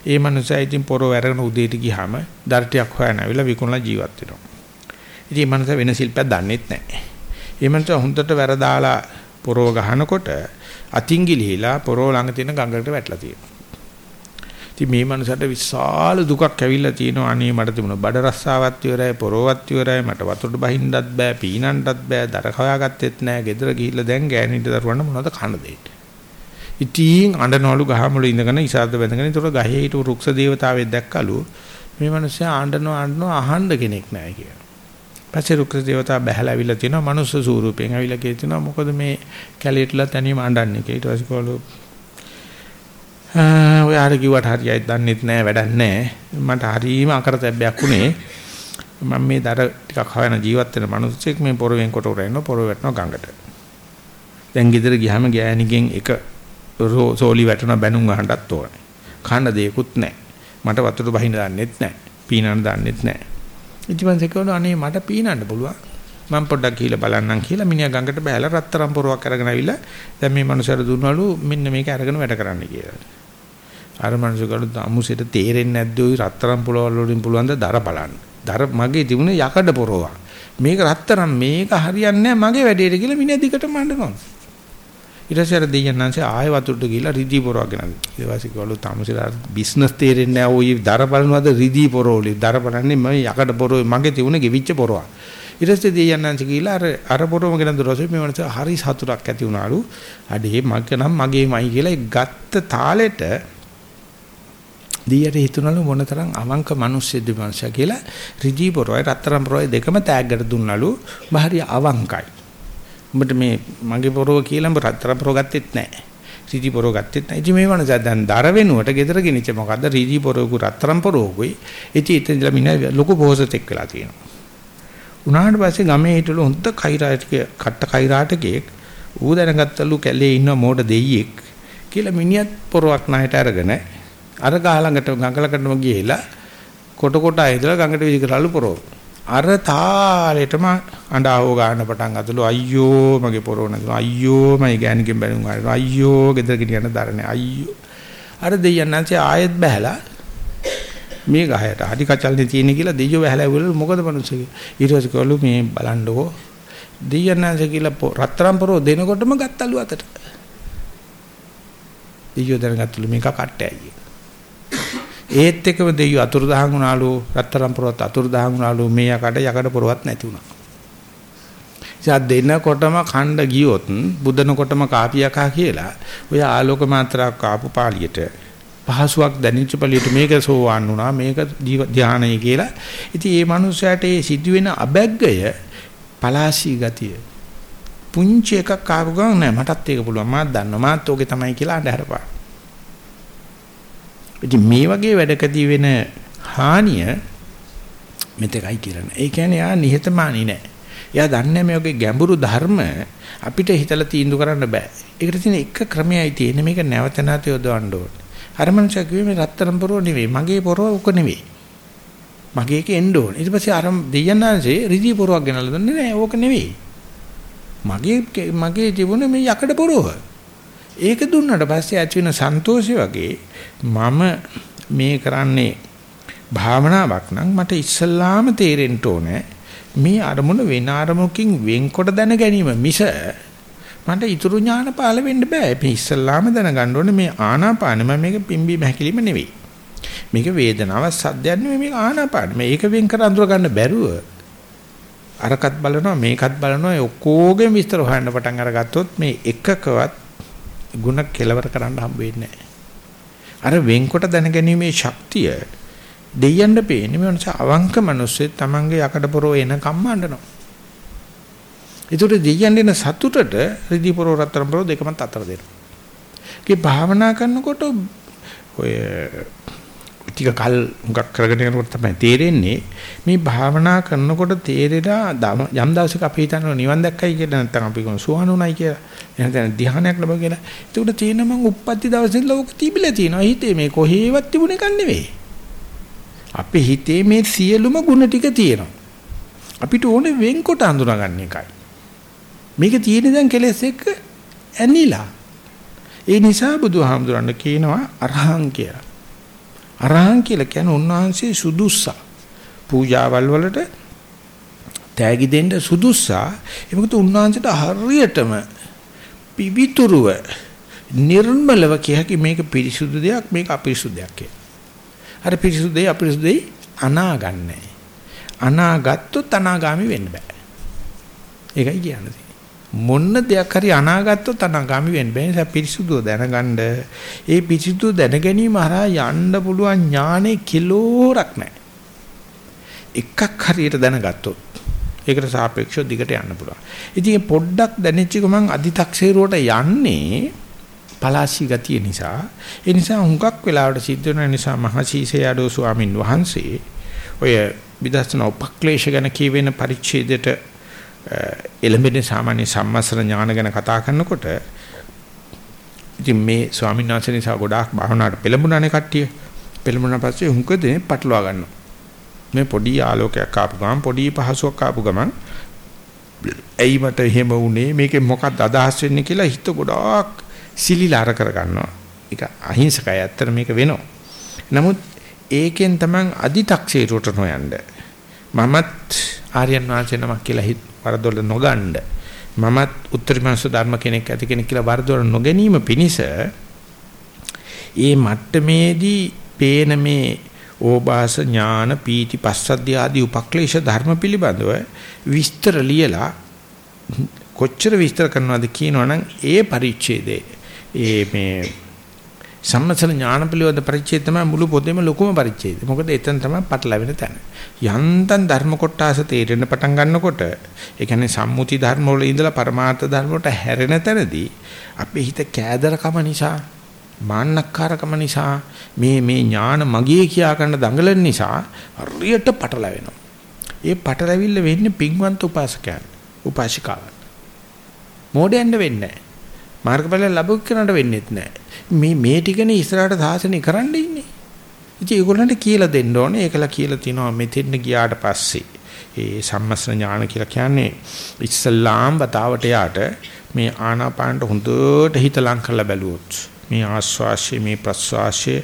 ඒ මිනිස්සයා ඉතින් පොරව අරගෙන උදේට ගියාම දර ටිකක් හොයන ඇවිල්ලා විකුණලා ජීවත් වෙනවා. ඉතින් මනස වෙන ශිල්පයක් දන්නෙත් නැහැ. ඒ මනස හොඳට වැර දාලා පොරව ගහනකොට අතින් ගිලිහිලා පොරෝ ළඟ තියෙන ගඟකට වැටලා තියෙනවා. ඉතින් මේ මනුස්සට විශාල දුකක් ඇවිල්ලා තියෙනවා. අනේ මට තිබුණ බඩ රස්සාවත් ඉවරයි, පොරොවත් ඉවරයි, මට වතුරට බහින්නත් බෑ, පීනන්නත් බෑ, දර කවාගත්තෙත් නෑ. ගෙදර ගිහිල්ලා දැන් ගෑනිට දරුවන්ට මොනවද කන්න දෙන්නේ? ඉතින් අඬනවලු ගහමුළු ඉඳගෙන ඉසాత බැඳගෙන ඒතර ගහේ හිටු රුක්ෂ දේවතාවෙක් දැක්කලු මේ මිනිස්සයා ආඬනවා ආඬනවා අහන්න කෙනෙක් නැහැ කියලා. පස්සේ රුක්ක දේවතා බැහැලා අවිලා තිනවා මනුස්ස ස්වරූපයෙන් අවිලා කියලා තිනවා මොකද මේ කැලේටලා තනියම අඬන්නේ කියලා. ඊට පස්සේ කොළු ඔය ආර කිව්වට හරියයි දන්නෙත් නෑ වැඩක් නෑ. මට හරීම අකරතැබ්බයක් උනේ. මම මේ දර ටිකක් හොයන ජීවත් වෙන මිනිස්සෙක් මේ පොරවෙන් කොට උරෙන්න පොරව වැටෙනවා ගඟට. දැන් ගෙදර ගියාම ගෑණිගෙන් එක සෝලි වැටෙන බැනුම් ගහන්නත් ඕනේ. කන්න දෙයක්වත් නෑ. මට වතුර බහින්න දන්නෙත් නෑ. පීනන්න දන්නෙත් නෑ. ඉතිමන්සේ කියනවා අනේ මට පීනන්න පුළුවන්. මම පොඩ්ඩක් ගිහිල්ලා බලන්නම් කියලා මිනිහා ගඟට බහැලා රත්තරන් පොරවක් අරගෙන ආවිල්ලා දැන් මේ මනුස්සයාට දුන්නලු මෙන්න මේක අරගෙන වැඩ කරන්න කියලා. අර මනුස්සය කළු අමුසෙට තේරෙන්නේ නැද්ද ওই රත්තරන් පොරවල් වලින් පුළුවන් ද දර බලන්න. දර මගේ තිබුණේ යකඩ පොරවක්. මේක රත්තරන් මේක හරියන්නේ නැහැ මගේ වැඩේට කියලා මිනිහා දිගට මඬනවා. ඊට පස්සේ අර දෙයයන්න්සේ ආයෙ වතුරට ගිහිල්ලා රිදී පොරවක් ගෙනල්ලා. ඊට පස්සේ කිව්වලු තාමසිලා බිස්නස් තේරෙන්නේ නැහැ. ඔය දර බලනවාද රිදී පොරෝලි. දර බලන්නේ මම යකඩ පොරෝ මගේ තිබුණේ ගෙවිච්ච පොරවක්. ඊට පස්සේ දෙයයන්න්සේ ගිහිල්ලා අර අර පොරොම ගෙනත් දරොසේ මේ වන්ස හරි සතුටක් ඇති වුණාලු. අඩේ මගේ නම් මගේමයි කියලා ගත්ත තාලෙට දීයට හිතුණලු මොනතරම් අවංක මිනිස්සුද මනුෂ්‍ය කියලා රිදී පොරොයි රත්තරන් පොරොයි දෙකම තෑග්ගට දුන්නලු. බහරිය අවංකයි. උඹට මේ මගේ පොරව කියලා උඹ රත්තරන් පොරව ගත්තෙත් නැහැ. රීති පොරව ගත්තෙත් නැහැ. ඉතින් මේ වනස දැන් දර වෙනුවට ගෙදර ගෙනිච්ච මොකද්ද රීති පොරවකු රත්තරන් පොරවකුයි. ඉතින් ඉතින් ඉඳලා මිනිහ ලොකු පොහසතෙක් වෙලා තියෙනවා. උනාට පස්සේ ගමේ හිටළු හොඳ කෛරාටික කට්ට කෛරාටකෙක් ඌ දැනගත්තලු කැලේ ඉන්න මෝඩ දෙයියෙක් කියලා මිනිහත් පොරවක් ණයට අරගෙන අර ගහ ළඟට ගඟලකටම ගිහිලා කොට කොට ඇදලා ගඟට විසි කරලු පොරව. අර තාලෙටම අඬාවෝ ගන්න පටන් ගත්තලු අයියෝ මගේ පොරව නැතුන අයියෝ මගේ ගෑණිකෙන් බැලුම් ආරන අයියෝ ගෙදර ගෙනියන්න දරන්නේ අයියෝ. අර දෙයයන් නැන්සේ ආයෙත් බහැලා මේ ගහයට හරි කචල්නේ තියෙන කියලා දෙයියෝ බහැලා ඉවරලු මොකද මනුස්සයෙක් ඊට පස්සේ කළු මේ බලන්නකෝ. දෙයයන් නැන්සේ කියලා රත්තරන් පොරව දෙනකොටම ගත්තලු අතට. දෙයියෝ දැනගත්තලු මේක කට්ටයයි ඒත් එකම දෙයියෝ අතුරුදහන් වුණාලු රත්තරන් පොරවත් අතුරුදහන් වුණාලු මේ යකඩ යකඩ පොරවත් නැති වුණා. ඉතින් දෙන්නකොටම ඛණ්ඩ ගියොත් බුදනකොටම කාපියකා කියලා ඔය ආලෝක මාත්‍රාවක් ආපු පාළියට පහසුවක් දැනෙච්ච පළියට මේක සෝවාන් වුණා මේක ධානය කියලා. ඉතින් මේ මනුස්සයාට ඒ සිදුවෙන අබැග්ගය පලාසී ගතිය පුංචි එකක් ආපු ගමන් නෑ මටත් ඒක පුළුවන් මාත් දන්නවා මාත් ඕකේ තමයි කියලා අඬහැරපා. ඉතින් මේ වගේ වැඩකදී වෙන හානිය මෙතකයි කියලා. ඒ කියන්නේ යා නිහතමානී නෑ. එයා දන්නේ මේ වගේ ගැඹුරු ධර්ම අපිට හිතලා තීන්දුව කරන්න බෑ. ඒකට තියෙන එක ක්‍රමයයි තියෙන්නේ මේක නැවත නැවත යොදවන්න ඕනේ. අර මනුස්සයා කිව්වේ මේ රත්තරන් පොරව නෙවෙයි. මගේ පොරව උක නෙවෙයි. මගේ එක එන්න ඕනේ. ඊට පස්සේ අර දෙයයන්ාංශේ රිදී පොරවක් ගෙනල්ලා දුන්නේ නෑ. ඕක නෙවෙයි. මගේ මගේ තිබුණේ මේ යකඩ පොරව. ඒක දුන්නට පස්සේ ඇති වෙන සන්තෝෂය වගේ මම මේ කරන්නේ භාවනාවක් නම් මට ඉස්සල්ලාම තේරෙන්න ඕනේ මේ අරමුණ වෙන අරමුණකින් වෙන්කොට දැන ගැනීම මිස මට ඊතුරු ඥාන පාල වෙන්න බෑ. මේ ඉස්සල්ලාම දැනගන්න ඕනේ මේ ආනාපාන මම මේක පිම්බීම හැකිලිම නෙවෙයි. මේක වේදනාවක් සද්දයක් නෙවෙයි මේක ආනාපාන. මේක වෙන් කර අඳුර ගන්න බැරුව අරකට බලනවා මේකත් බලනවා ඔක්කොගෙම විස්තර හොයන්න පටන් අරගත්තොත් මේ එකකවත් ಗುಣ කෙලවර කරන්න හම්බ වෙන්නේ අර වෙන්කොට දැනගැනීමේ ශක්තිය දෙයයන්ට පේන්නේ මේ මොනස අවංක මිනිස්සෙ තමන්ගේ යකඩ පොරෝ එන කම්ම අඬනවා. ඒතර දෙයයන් දෙන සතුටට රිදී පොරෝ රත්තරන් පොරෝ දෙකම අතර දෙනවා. ඒ භාවනා කරනකොට ඔය ටික කල් මුගක් කරගෙන යනකොට තමයි තේරෙන්නේ. මේ භාවනා කරනකොට තේරෙලා යම් දවසක අපි හිතනවා නිවන් දැක්කයි කියලා නැත්නම් අපි කොහොම සුවහනුණයි කියලා. එහෙනම් ධ්‍යානයක් ලැබුවා කියලා. ඒකට තියෙන මං උප්පත්ති දවසේ ලෝක තිබිලා තියෙනවා. හිතේ මේ කොහේවත් තිබුණ එකක් නෙවෙයි. අපේ හිතේ මේ සියලුම ಗುಣ ටික තියෙනවා. අපිට ඕනේ වෙන්කොට අඳුනගන්න එකයි. මේක තියෙන දැන් කෙලස් එක්ක ඇනිලා. ඒ නිසා බුදුහාමුදුරන් කියනවා අරහං කියලා. අරහං කියලා කියන්නේ උන්වහන්සේ සුදුස්සා. පූජාවල් වලට තෑගි දෙන්න සුදුස්සා. ඒ මොකද උන්වහන්සේට හරියටම පිවිතුරුව නිර්මලව කියකි මේක පිරිසුදු දෙයක් මේක අපිරිසුදු දෙයක් කියලා. අර පිරිසුදු දෙය අපිරිසුදු දෙය අනාගන්නේ. අනාගත්තොත් අනාගාමි වෙන්න බෑ. ඒකයි කියන්නේ. මොන්න දෙයක් හරි අනාගත්තොත් අනාගාමි වෙන්න බෑ. ඒ නිසා පිරිසුදුව දැනගන්න. ඒ පිරිසුදුව දැන ගැනීම හරහා යන්න පුළුවන් ඥානේ කිලෝරක් නැහැ. එකක් හරියට දැනගත්තොත් ඒකට සාපේක්ෂව දිගට යන්න පුළුවන්. ඉතින් පොඩ්ඩක් දැනෙච්ච ගමන් අදි탁සේරුවට යන්නේ පලාසි ගතිය නිසා. ඒ නිසා හුඟක් වෙලාවට සිද්ධ වෙන නිසා මහසීසයඩෝ ස්වාමින් වහන්සේ ඔය විදර්ශනා උපක්ලේශ ගැන කියවෙන පරිච්ඡේදයට එළඹෙන සාමාන්‍ය සම්මස්තර ඥාන ගැන කතා කරනකොට ඉතින් මේ ස්වාමීන් වහන්සේ නිසා ගොඩාක් භාවනාවට පෙළඹුණානේ කට්ටිය. පෙළඹුණා පස්සේ හුඟ දෙනේ පටලවා ගන්නවා. මේ පොඩි ආලෝකයක් ආපු ගමන් පොඩි පහසුවක් ආපු ගමන් ඇයි මට එහෙම වුනේ මේකේ මොකක්ද අදහස් වෙන්නේ කියලා හිත ගොඩාක් සිලිලාර කර ගන්නවා. ඒක අහිංසකයි. ඇත්තට මේක වෙනවා. නමුත් ඒකෙන් තමයි අදි탁සීරුවට නොයන්න. මමත් ආර්යයන් වහන්සේ නමක් කියලා හිත වරදොල නොගන්න. මමත් උත්තරීමංශ ධර්ම කෙනෙක් ඇති කෙනෙක් කියලා වරදොල නොගැනීම පිණිස ඒ මට්ටමේදී පේන මේ ඕබාස ඥාන පීති පස්සද්ධිය ආදී උපක්ලේශ ධර්ම පිළිබඳව විස්තර ලියලා කොච්චර විස්තර කරනවද කියනවනම් ඒ පරිච්ඡේදේ ඒ මේ සම්මසන ඥාන පිළිවෙත පරිච්ඡේද තමයි මුළු පොතේම ලොකුම පරිච්ඡේදය. මොකද එතන තමයි පටලැවෙන තැන. යන්තම් ධර්ම කොටස තේරෙන්න පටන් ගන්නකොට ඒ කියන්නේ සම්මුති ධර්ම වල ඉඳලා පරමාර්ථ ධර්ම වලට හැරෙන තැනදී අපේ හිත කෑදරකම නිසා මාන්නක්කාරකම නිසා මේ මේ ඥාන මගේ කියා ගන්න දඟලන නිසා හරියට පටලැවෙනවා. ඒ පටලැවිල්ල වෙන්නේ පින්වන්ත උපාසකයන් උපාසිකාවන්. මොඩෙන්ඩ වෙන්නේ නැහැ. මාර්ගඵල ලැබුක් කරනට වෙන්නේත් නැහැ. මේ මේ ටිකනේ ඉස්සරහට සාසනේ කරන්න ඉන්නේ. ඉතින් ඒගොල්ලන්ට කියලා දෙන්න ඕනේ. ඒකලා කියලා තිනවා මෙතෙන් ගියාට පස්සේ ඒ සම්මස්න ඥාන කියලා කියන්නේ ඉස්සල්ලාම් වතාවට යාට මේ ආනාපානට හොඳට හිත ලං කරලා බැලුවොත් මේ ආස්වාසිය මේ ප්‍රස්වාසිය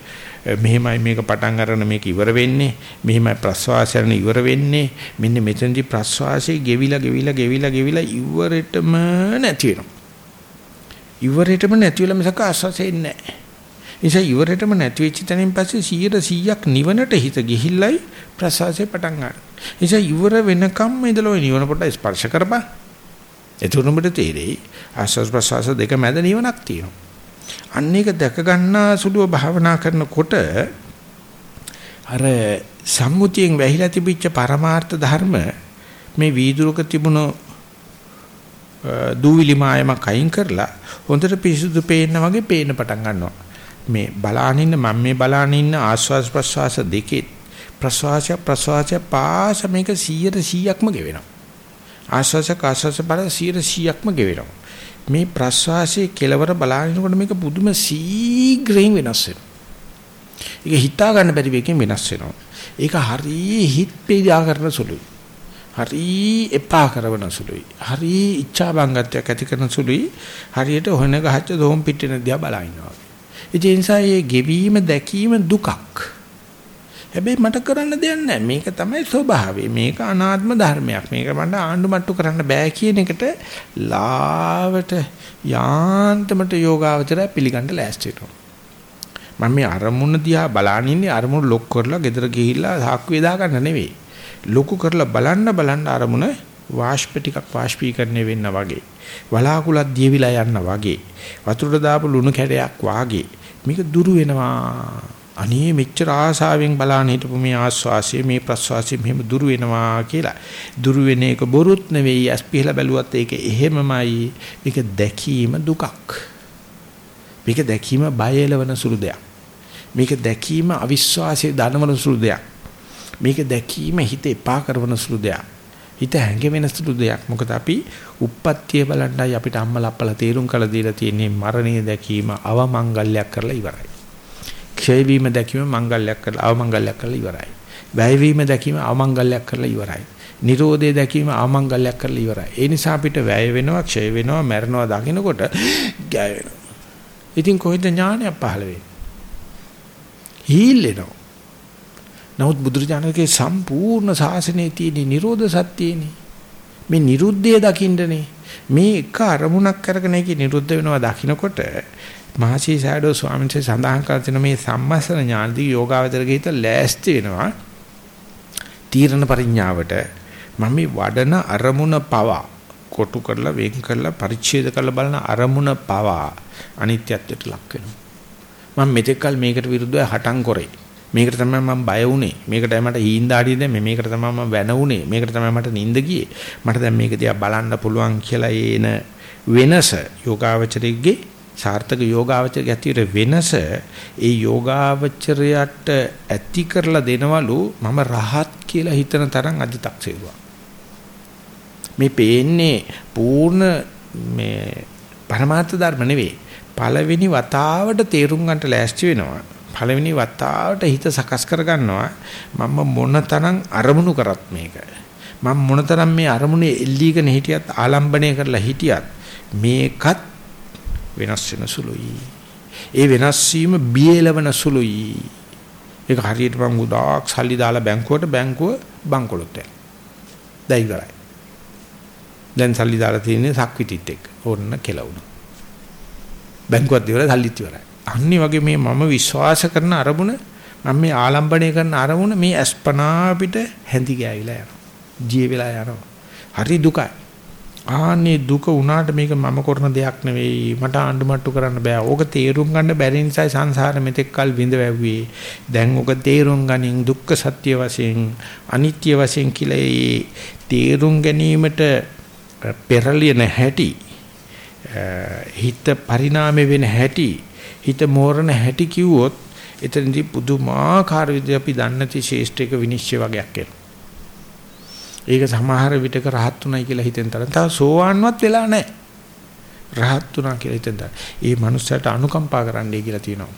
මෙහෙමයි මේක පටන් ගන්න මේක ඉවර වෙන්නේ මෙහෙමයි ප්‍රස්වාසයන් ඉවර වෙන්නේ මෙන්න මෙතනදී ප්‍රස්වාසය ගෙවිලා ගෙවිලා ගෙවිලා ගෙවිලා ඉවරෙටම නැති වෙනවා ඉවරෙටම නැති වෙලා මිසක ආස්වාසෙ ඉන්නේ නැහැ නිසා ඉවරෙටම නැති වෙච්ච තැනින් පස්සේ 100%ක් නිවනට හිත ගිහිල්ලයි ප්‍රසවාසය පටන් ගන්න. නිසා ඉවර වෙනකම්ම ඉඳලා ওই නිවන පොඩ්ඩක් ස්පර්ශ කරපන්. එතුණුඹට තේරෙයි ආස්වාස් ප්‍රසවාස දෙක මැද නිවනක් තියෙනවා. අන්න ඒක දැක ගන්නා සුළුව භාවනා කරනකොට අර සම්මුතියෙන් වැහිලා තිබිච්ච පරමාර්ථ ධර්ම මේ වීදුරුක තිබුණු දූවිලි මායමක් අයින් කරලා හොඳට පිසුදු පේන්න වගේ පේන්න පටන් ගන්නවා. මේ බලානින්න මම මේ බලාන ඉන්න ආස්වාස් ප්‍රස්වාස දෙකේ ප්‍රස්වාසය ප්‍රස්වාසය පාස මේක 100%ක්ම ගෙවෙනවා. ආස්වාස කාස්වාස බල 100%ක්ම ගෙවෙනවා. මේ ප්‍රස්වාසයේ කෙලවර බලාගෙනකොට මේක පුදුම සීග්‍රයෙන් වෙනස් වෙනවා. ඒක හිතා ගන්න බැරි වෙකින් වෙනස් වෙනවා. ඒක හරිය හිත පීඩා කරන සුළුයි. හරි එපා කරන සුළුයි. හරි ඉච්ඡා බංගත්වයක් ඇති කරන සුළුයි. හරියට හොන ගහච්ච දෝම් පිටින දිහා බලා ඉන්නවා. ඒ නිසා මේ ගෙවීම දැකීම දුකක්. හැබැයි මට කරන්න දෙයක් නැහැ. මේක තමයි ස්වභාවය. මේක අනාත්ම ධර්මයක්. මේක මට ආණ්ඩු මට්ටු කරන්න බෑ කියන එකට ලාවට යාන්තමට යෝගාවචරය පිළිගන්න ලෑස්ති වෙනවා. මම මේ අරමුණ දිහා බලාගෙන ඉන්නේ අරමුණ ලොක් කරලා ගෙදර ගිහිල්ලා සාක්කුවේ දාගන්න නෙවෙයි. ලොකු කරලා බලන්න බලන්න අරමුණ වාෂ්ප ටිකක් වාෂ්පීකරණය වෙන්න වගේ. වලාකුලක් දියවිලා යන්න වගේ. වතුරට දාපු ලුණු කැඩයක් වාගේ. මේක දුරු වෙනවා. අනේ මෙච්චර ආසාවෙන් බලන්න හිටපු මේ ආස්වාසිය මේ ප්‍රස්වාසිය මෙහෙම දුරු වෙනවා කියලා. දුරු වෙන එක බොරුත් නෙවෙයි ඇස් පිහලා බැලුවත් ඒක එහෙමමයි. මේක දැකීම දුකක්. මේක දැකීම බය එලවන සුළු දෙයක්. මේක දැකීම අවිශ්වාසයේ දනවන සුළු දෙයක්. මේක දැකීම හිත එපා කරන සුළු දෙයක්. හිත හැංගෙවෙන සුළු දෙයක්. මොකද අපි උප්පත්තිය බලන්නයි අපිට අම්මලා අප්පලා තීරුම් කළ දීලා තියෙන්නේ මරණය දැකීම අවමංගල්‍යයක් කරලා ඉවරයි. ක්ෂය වීම දැකීම මංගල්‍යයක් කරලා අවමංගල්‍යයක් කරලා ඉවරයි. වැය වීම දැකීම අවමංගල්‍යයක් කරලා ඉවරයි. නිරෝධය දැකීම අවමංගල්‍යයක් කරලා ඉවරයි. ඒ නිසා අපිට වැය වෙනවා, ක්ෂය වෙනවා, මැරෙනවා දකින්නකොට ගෑ වෙනවා. ඉතින් කොහෙද ඥානය පහළ වෙන්නේ? හීල්ලෙනවා. නමුත් බුදුරජාණන්ගේ සම්පූර්ණ ශාසනයේ තියෙන නිරෝධ සත්‍යයනේ. මේ නිරුද්ධය දකින්නනේ. මේ එක අරමුණක් අරගෙන ඒකේ නිරුද්ධ වෙනවා දකින්නකොට මහසී සයඩෝ ස්වාමීන් වහන්සේ සඳහන් කර තියෙන මේ සම්මස්සන ඥානදී යෝගාවචරගේ හිත ලෑස්ති වෙනවා. තීරණ පරිඥාවට මම මේ වඩන අරමුණ පවා කොටු කරලා වෙන් කරලා පරිච්ඡේද කරලා බලන අරමුණ පවා අනිත්‍යත්වයට ලක් වෙනවා. මම මෙතෙක්කල් මේකට විරුද්ධව හටන් කරේ. මේකට තමයි මම බය වුනේ. මේකට මට හීන්දාඩිය දැම්මේ. මේකට තමයි මම වැන වුනේ. මේකට තමයි මට නිින්ද ගියේ. මට දැන් මේක දිහා බලන්න පුළුවන් කියලා එන වෙනස යෝගාවචරයේ සාර්ථක යෝගාවචරයේ ඇතිර වෙනස ඒ යෝගාවචරයට ඇති කරලා දෙනවලු මම රහත් කියලා හිතන තරම් අදි탁සේරුවා. මේ පේන්නේ පූර්ණ මේ පරමාර්ථ ධර්ම නෙවෙයි. පළවෙනි වතාවට තේරුම් ගන්නට ලෑස්ති වෙනවා. පළවෙනි වතාවට හිත සකස් කරගන්නවා. මම මොනතරම් අරමුණු කරත් මේක. මම මොනතරම් මේ අරමුණේ එල්ලීගෙන හිටියත් ආලම්බණය කරලා හිටියත් මේකත් වෙනස් වෙන සුළුයි. ඒ වෙනස් වීම බියලවන සුළුයි. ඒක හරියට මම ගොඩාක් සල්ලි දාලා බැංකුවට බැංකුව බංකොලොත් වෙනවා දැන් ඉවරයි දැන් සල්ලි දාලා තියෙන්නේ සක්විතිත් එක්ක. ඕන්න කෙලවුණා. බැංකුවත් ඉවරයි සල්ලිත් ඉවරයි. අන්නේ වගේ මේ මම විශ්වාස කරන අරමුණ මම මේ ආලම්බණය කරන අරමුණ මේ අස්පනා අපිට හැඳි ගෑවිලා යනවා. ජී වෙලා යනවා. හරි දුකයි. ආන්නේ දුක උනාට මේක මම කරන දෙයක් නෙවෙයි මට ආණ්ඩුමට්ටු කරන්න බෑ. ඕක තේරුම් ගන්න බැරි නිසා සංසාර මෙතෙක් කල් විඳ වැව්වේ. දැන් ඕක තේරුම් ගනින් දුක්ඛ සත්‍ය වශයෙන් අනිත්‍ය වශයෙන් කියලා තේරුම් ගැනීමට පෙරලියන හැටි හිත පරිණාමය වෙන හැටි හිත මෝරණ හැටි කිව්වොත් එතනදී පුදුමාකාර විදිහට අපි දන්නති ශේෂ්ඨයක විනිශ්චය වගේක් එනවා. ඒක සමහර විටක රහත් උනායි කියලා හිතෙන් තරම් තව සෝවාන්වත් වෙලා නැහැ. රහත් උනා කියලා හිතෙන් තරම්. ඒ මනුස්සයට අනුකම්පා කරන්නයි කියලා තියෙනවා.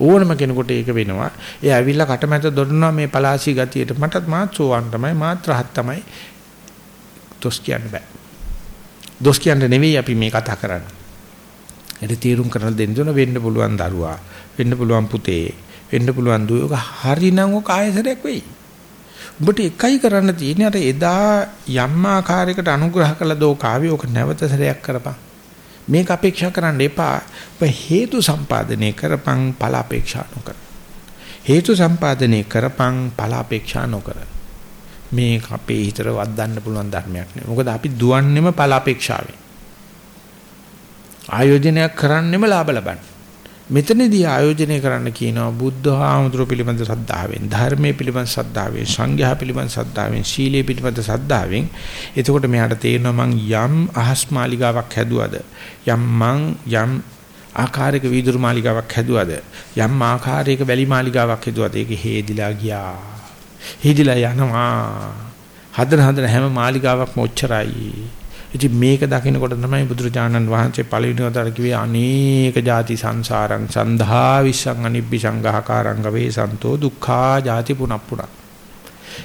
ඕනම කෙනෙකුට ඒක වෙනවා. ඒ ඇවිල්ලා කටමැත දොඩනවා මේ පලාසි ගතියට. මටත් මාත් සෝවාන් තමයි මාත් රහත් තමයි. දොස් කියන්න බෑ. දොස් කියන්න නෙවෙයි අපි මේ කතා කරන්නේ. ඒක තීරුම් කරන දෙන්න දුන වෙන්න පුළුවන් දරුවා, වෙන්න පුළුවන් පුතේ, වෙන්න පුළුවන් දුව. හරිනම් ඔක ආයසරයක් වෙයි. උඹට එකයි කරන්න තියෙන්නේ අර එදා යම් ආකාරයකට අනුග්‍රහ කළ දෝ කාව්‍ය ඔක නැවත සැරයක් කරපන්. මේක අපේක්ෂා කරන්න එපා. ඔබ හේතු සම්පාදනය කරපන් ඵල අපේක්ෂා නොකර. හේතු සම්පාදනය කරපන් ඵල අපේක්ෂා නොකර. මේක අපේ හිතට වද්දන්න පුළුවන් ධර්මයක් නෙවෙයි. මොකද අපි දුවන්නේම ඵල අපේක්ෂාවෙන්. ආයෝජනයක් කරන්නෙම ලාභ ලබන්න. මෙතනදී ආයෝජනය කරන්න කියනවා බුද්ධ ආමතුරු පිළිබඳ ශ්‍රද්ධාවෙන් ධර්මයේ පිළිබඳ ශ්‍රද්ධාවෙන් සංඝයා පිළිබඳ ශ්‍රද්ධාවෙන් සීලයේ පිළිබඳ ශ්‍රද්ධාවෙන්. එතකොට මෙයාට තේරෙනවා මං යම් අහස් මාලිගාවක් හැදුවද? යම් මං යම් ආකාරයක වීදුරු මාලිගාවක් හැදුවද? යම් ආකාරයක වැලි මාලිගාවක් හැදුවද? ඒක හේදිලා ගියා. හේදිලා යනවා. හදන හදන හැම මාලිගාවක්ම ඔච්චරයි. ඉතින් මේක දකිනකොට තමයි බුදුරජාණන් වහන්සේ පළවෙනිවත කිව්වේ අනේක ಜಾති සංසාරං සන්ධා විසං අනිබ්බි සංඝහකාරං වේ සන්තෝ දුක්ඛා ಜಾති පුනප්පුණ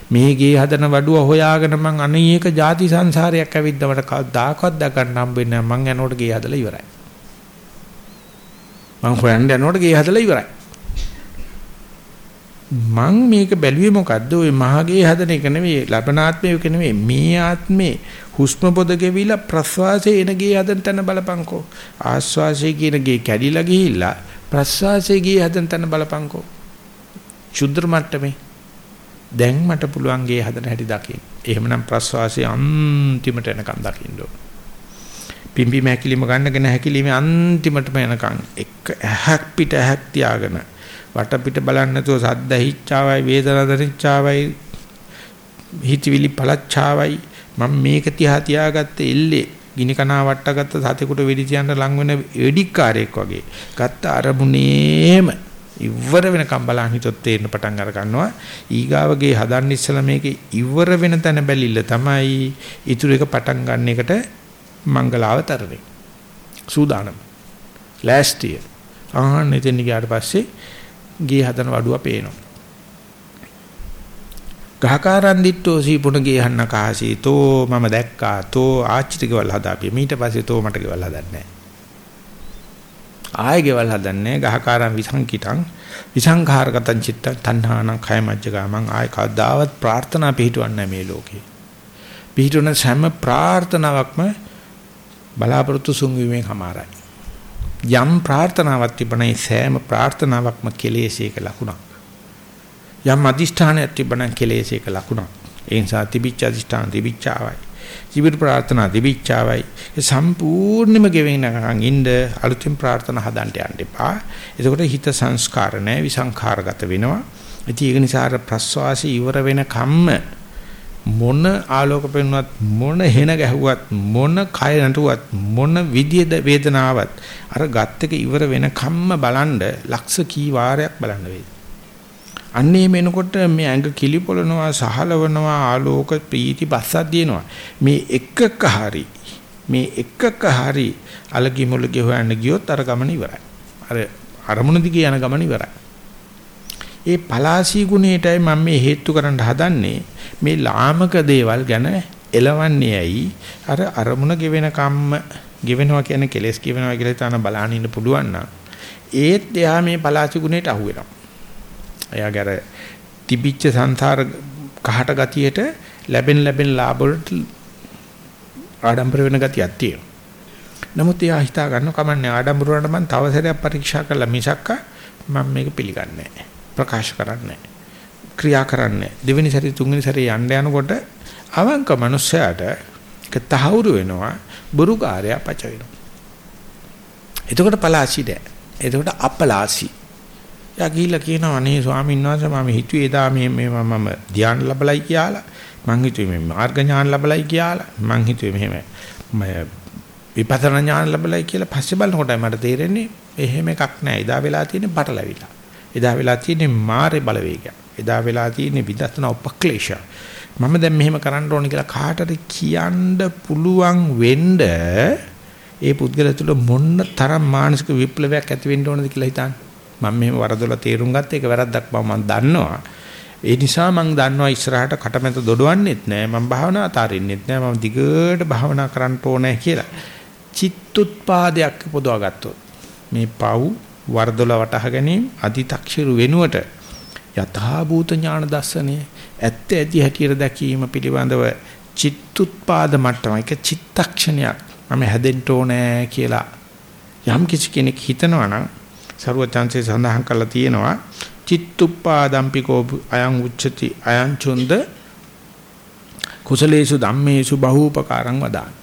මේ ගේ හදන වඩුව හොයාගෙන මං අනේක ಜಾති සංසාරයක් ඇවිද්දවට කවදාකවත් දකන්න හම්බෙන්නේ නැහැ. මං යනකොට ගේ හදලා ඉවරයි. මං හොයන්න යනකොට ගේ හදලා ඉවරයි. මං මේක බැලුවේ මොකද්ද? ওই මහගේ හදන එක නෙවෙයි ලබනාත්මය එක නෙවෙයි. මේ ආත්මේ හුස්ම පොද ගෙවිලා ප්‍රස්වාසයේ එන ගේ හදන තැන බලපංකෝ. ආස්වාසයේ කියන ගේ කැඩිලා ගිහිල්ලා ප්‍රස්වාසයේ ගේ හදන තැන බලපංකෝ. ශුද්ධ මට්ටමේ. දැන් මට පුළුවන් ගේ හදන හැටි දකින්න. එහෙමනම් ප්‍රස්වාසයේ අන්තිමට එනකන් දකින්න ඕන. පිම්බි මැකිලිම ගන්නගෙන හැකිලිමේ අන්තිමටම එනකන් එක ඇහක් පිට ඇහක් තියාගෙන වටපිට බලන්නේ නැතුව සද්ද හිච්චාවයි වේදනා දනිච්චාවයි හිතවිලි පළච්චාවයි. මම මේක තියා තියාගත්තේ එල්ලේ. ගිනි කනා වට්ටගත්ත සතෙකුට වෙඩි තියන්න ලං වෙන වෙඩික්කාරයෙක් වගේ. ගත්ත අරමුණේම ඉවර වෙනකම් බලන් හිතොත් තේරෙන පටන් අර ගන්නවා. ඊගාවගේ හදන්න ඉස්සලා මේක ඉවර වෙන තැන බැලිල්ල තමයි ඊටු එක පටන් ගන්න එකට මංගලාව තරනේ සූදානම්. ලෑස්තිය ආන්න එතන ගියාට පස්සේ ගේ හදන වඩුව පේනවා. ගහකාරන් දිට්ටෝ සීපුණ ගේ හන්න කාසී තෝ මම දැක්කා තෝ ආච්චිට ගෙවල් හදාපිය මීට පස්සේ තෝ මට ගෙවල් හදන්නේ ආයෙ ගෙවල් හදන්නේ ගහකාරන් විසංකිතං විසංඛාරගතං චිත්ත තණ්හානං khය මජ්ජගාමං. ආයෙ කවදාවත් ප්‍රාර්ථනා පිහිටවන්නේ මේ ලෝකේ. පිහිටවන සෑම ප්‍රාර්ථනාවක්ම බලාපොරොත්තු සුන්වීමෙන් හමාරයි. යම් ප්‍රාර්ථනාවක් තිබුණා සෑම ප්‍රාර්ථනාවක්ම කෙලෙසේක ලකුණක්. යම් අදිෂ්ඨානයක් තිබුණා කෙලෙසේක ලකුණක්. ඒ නිසා තිබිච්ච අදිෂ්ඨාන තිබිච්චාවයි. ජීවිත ප්‍රාර්ථනා තිබිච්චාවයි. ඒ සම්පූර්ණයෙන්ම ගෙවෙනකන් ඉන්න අලුතින් ප්‍රාර්ථනා හදන්න යන්න එපා. එතකොට හිත සංස්කාර නැහැ විසංඛාරගත වෙනවා. ඉතින් ඒක නිසා ප්‍රස්වාසී ඉවර වෙන කම්ම මොන ආලෝක පෙන්වත් මොන හෙන ගැහුවත් මොන කය නටුවත් මොන විදිය වේදනාවක් අර ගත් එක ඉවර වෙන කම්ම බලන්න ලක්ෂ කී වාරයක් බලන්න වෙයි. අන්නේ මෙනකොට මේ ඇඟ කිලිපොළනවා සහලවනවා ආලෝක ප්‍රීති බස්සක් දිනනවා. මේ එකක හරි මේ එකක හරි අලගි මුලගි හොයන්න ගියොත් අර ගමන ඉවරයි. අර අරමුණ දිගේ යන ගමන ඉවරයි. ඒ පලාසී ගුණයටයි මම මේ හේතු කරන්න හදන්නේ මේ ලාමක දේවල් ගැන එලවන්නේ ඇයි අර අරමුණ ගෙවෙන කම්ම ගෙවෙනවා කියන්නේ කෙලස් ගෙවෙනවා කියලා තන බලන්න ඉන්න පුළුවන් නම් ඒත් එයා මේ පලාසී ගුණයට අහු වෙනවා. එයාගේ අර තිබිච්ච සංසාර කහට ගතියට ලැබෙන ලැබෙන ලාභ වලට ආඩම්බර වෙන ගතියක් තියෙනවා. නමුත් එයා හිතා ගන්න කමන්නේ ආඩම්බර වලට මම තව සැරයක් පරීක්ෂා කළා මිසක්ක මම මේක පිළිගන්නේ නැහැ. ප්‍රකාශ කරන්නේ ක්‍රියා කරන්නේ දෙවෙනි සැරේ තුන්වෙනි සැරේ යන්න යනකොට අවංක මිනිස්සයාට ඒක තහවුරු වෙනවා බොරු කාර්යය පච වෙනවා. එතකොට පලාසි දැ. එතකොට අපලාසි. යා ගිහිල්ලා කියනවා අනේ ස්වාමීන් වහන්සේ මම හිතුවේ එදා මේ මේ මම ධ්‍යාන ලැබලයි කියලා. මං හිතුවේ මේ මාර්ග ඥාන ලැබලයි කියලා. මං හිතුවේ මෙහෙම මම විපස්සනා ඥාන ලැබලයි කියලා පස්සේ බලනකොට මට තේරෙන්නේ එහෙම එකක් නෑ. එදා වෙලා තියෙන්නේ බටලවිලා. එදා වෙලා තියෙන්නේ මාරේ බලවේගය. එදා වෙලා තියෙන්නේ විදර්ශනා උපක්ලේශය. මම දැන් මෙහෙම කරන්න ඕනේ කියලා කාටද කියන්න පුළුවන් වෙන්න ඒ පුද්ගලයා තුළ මොන්න තරම් මානසික විප්ලවයක් ඇති වෙන්න ඕනද කියලා හිතන්න. මම මෙහෙම වරදොල තේරුම් ගත්ත එක වැරද්දක් බව මම දන්නවා. ඒ නිසා මම දන්නවා ඉස්සරහට කටමැත දොඩවන්නෙත් නෑ මම භාවනා අතාරින්නෙත් නෑ මම දිගට භාවනා කරන්න ඕනේ කියලා. චිත්තුත්පාදයක් පොදවා ගත්තොත් මේ පව් වර්ධොල වටහා ගැනීම අදි탁ෂිරු වෙනුවට යථා භූත ඥාන දර්ශනය ඇත්ත ඇති හැටියට දැකීම පිළිබඳව චිත්තුත්පාද මට්ටම එක චිත්තක්ෂණයක්. මම හැදෙන්න ඕනේ කියලා යම් කිසි කෙනෙක් හිතනවා නම් ਸਰවචන්සේ සඳහන් කරලා තියෙනවා චිත්තුප්පාදම්පිකෝ අයං උච්චති අයං චොන්ද කුසලේසු ධම්මේසු බහූපකාරං වදාන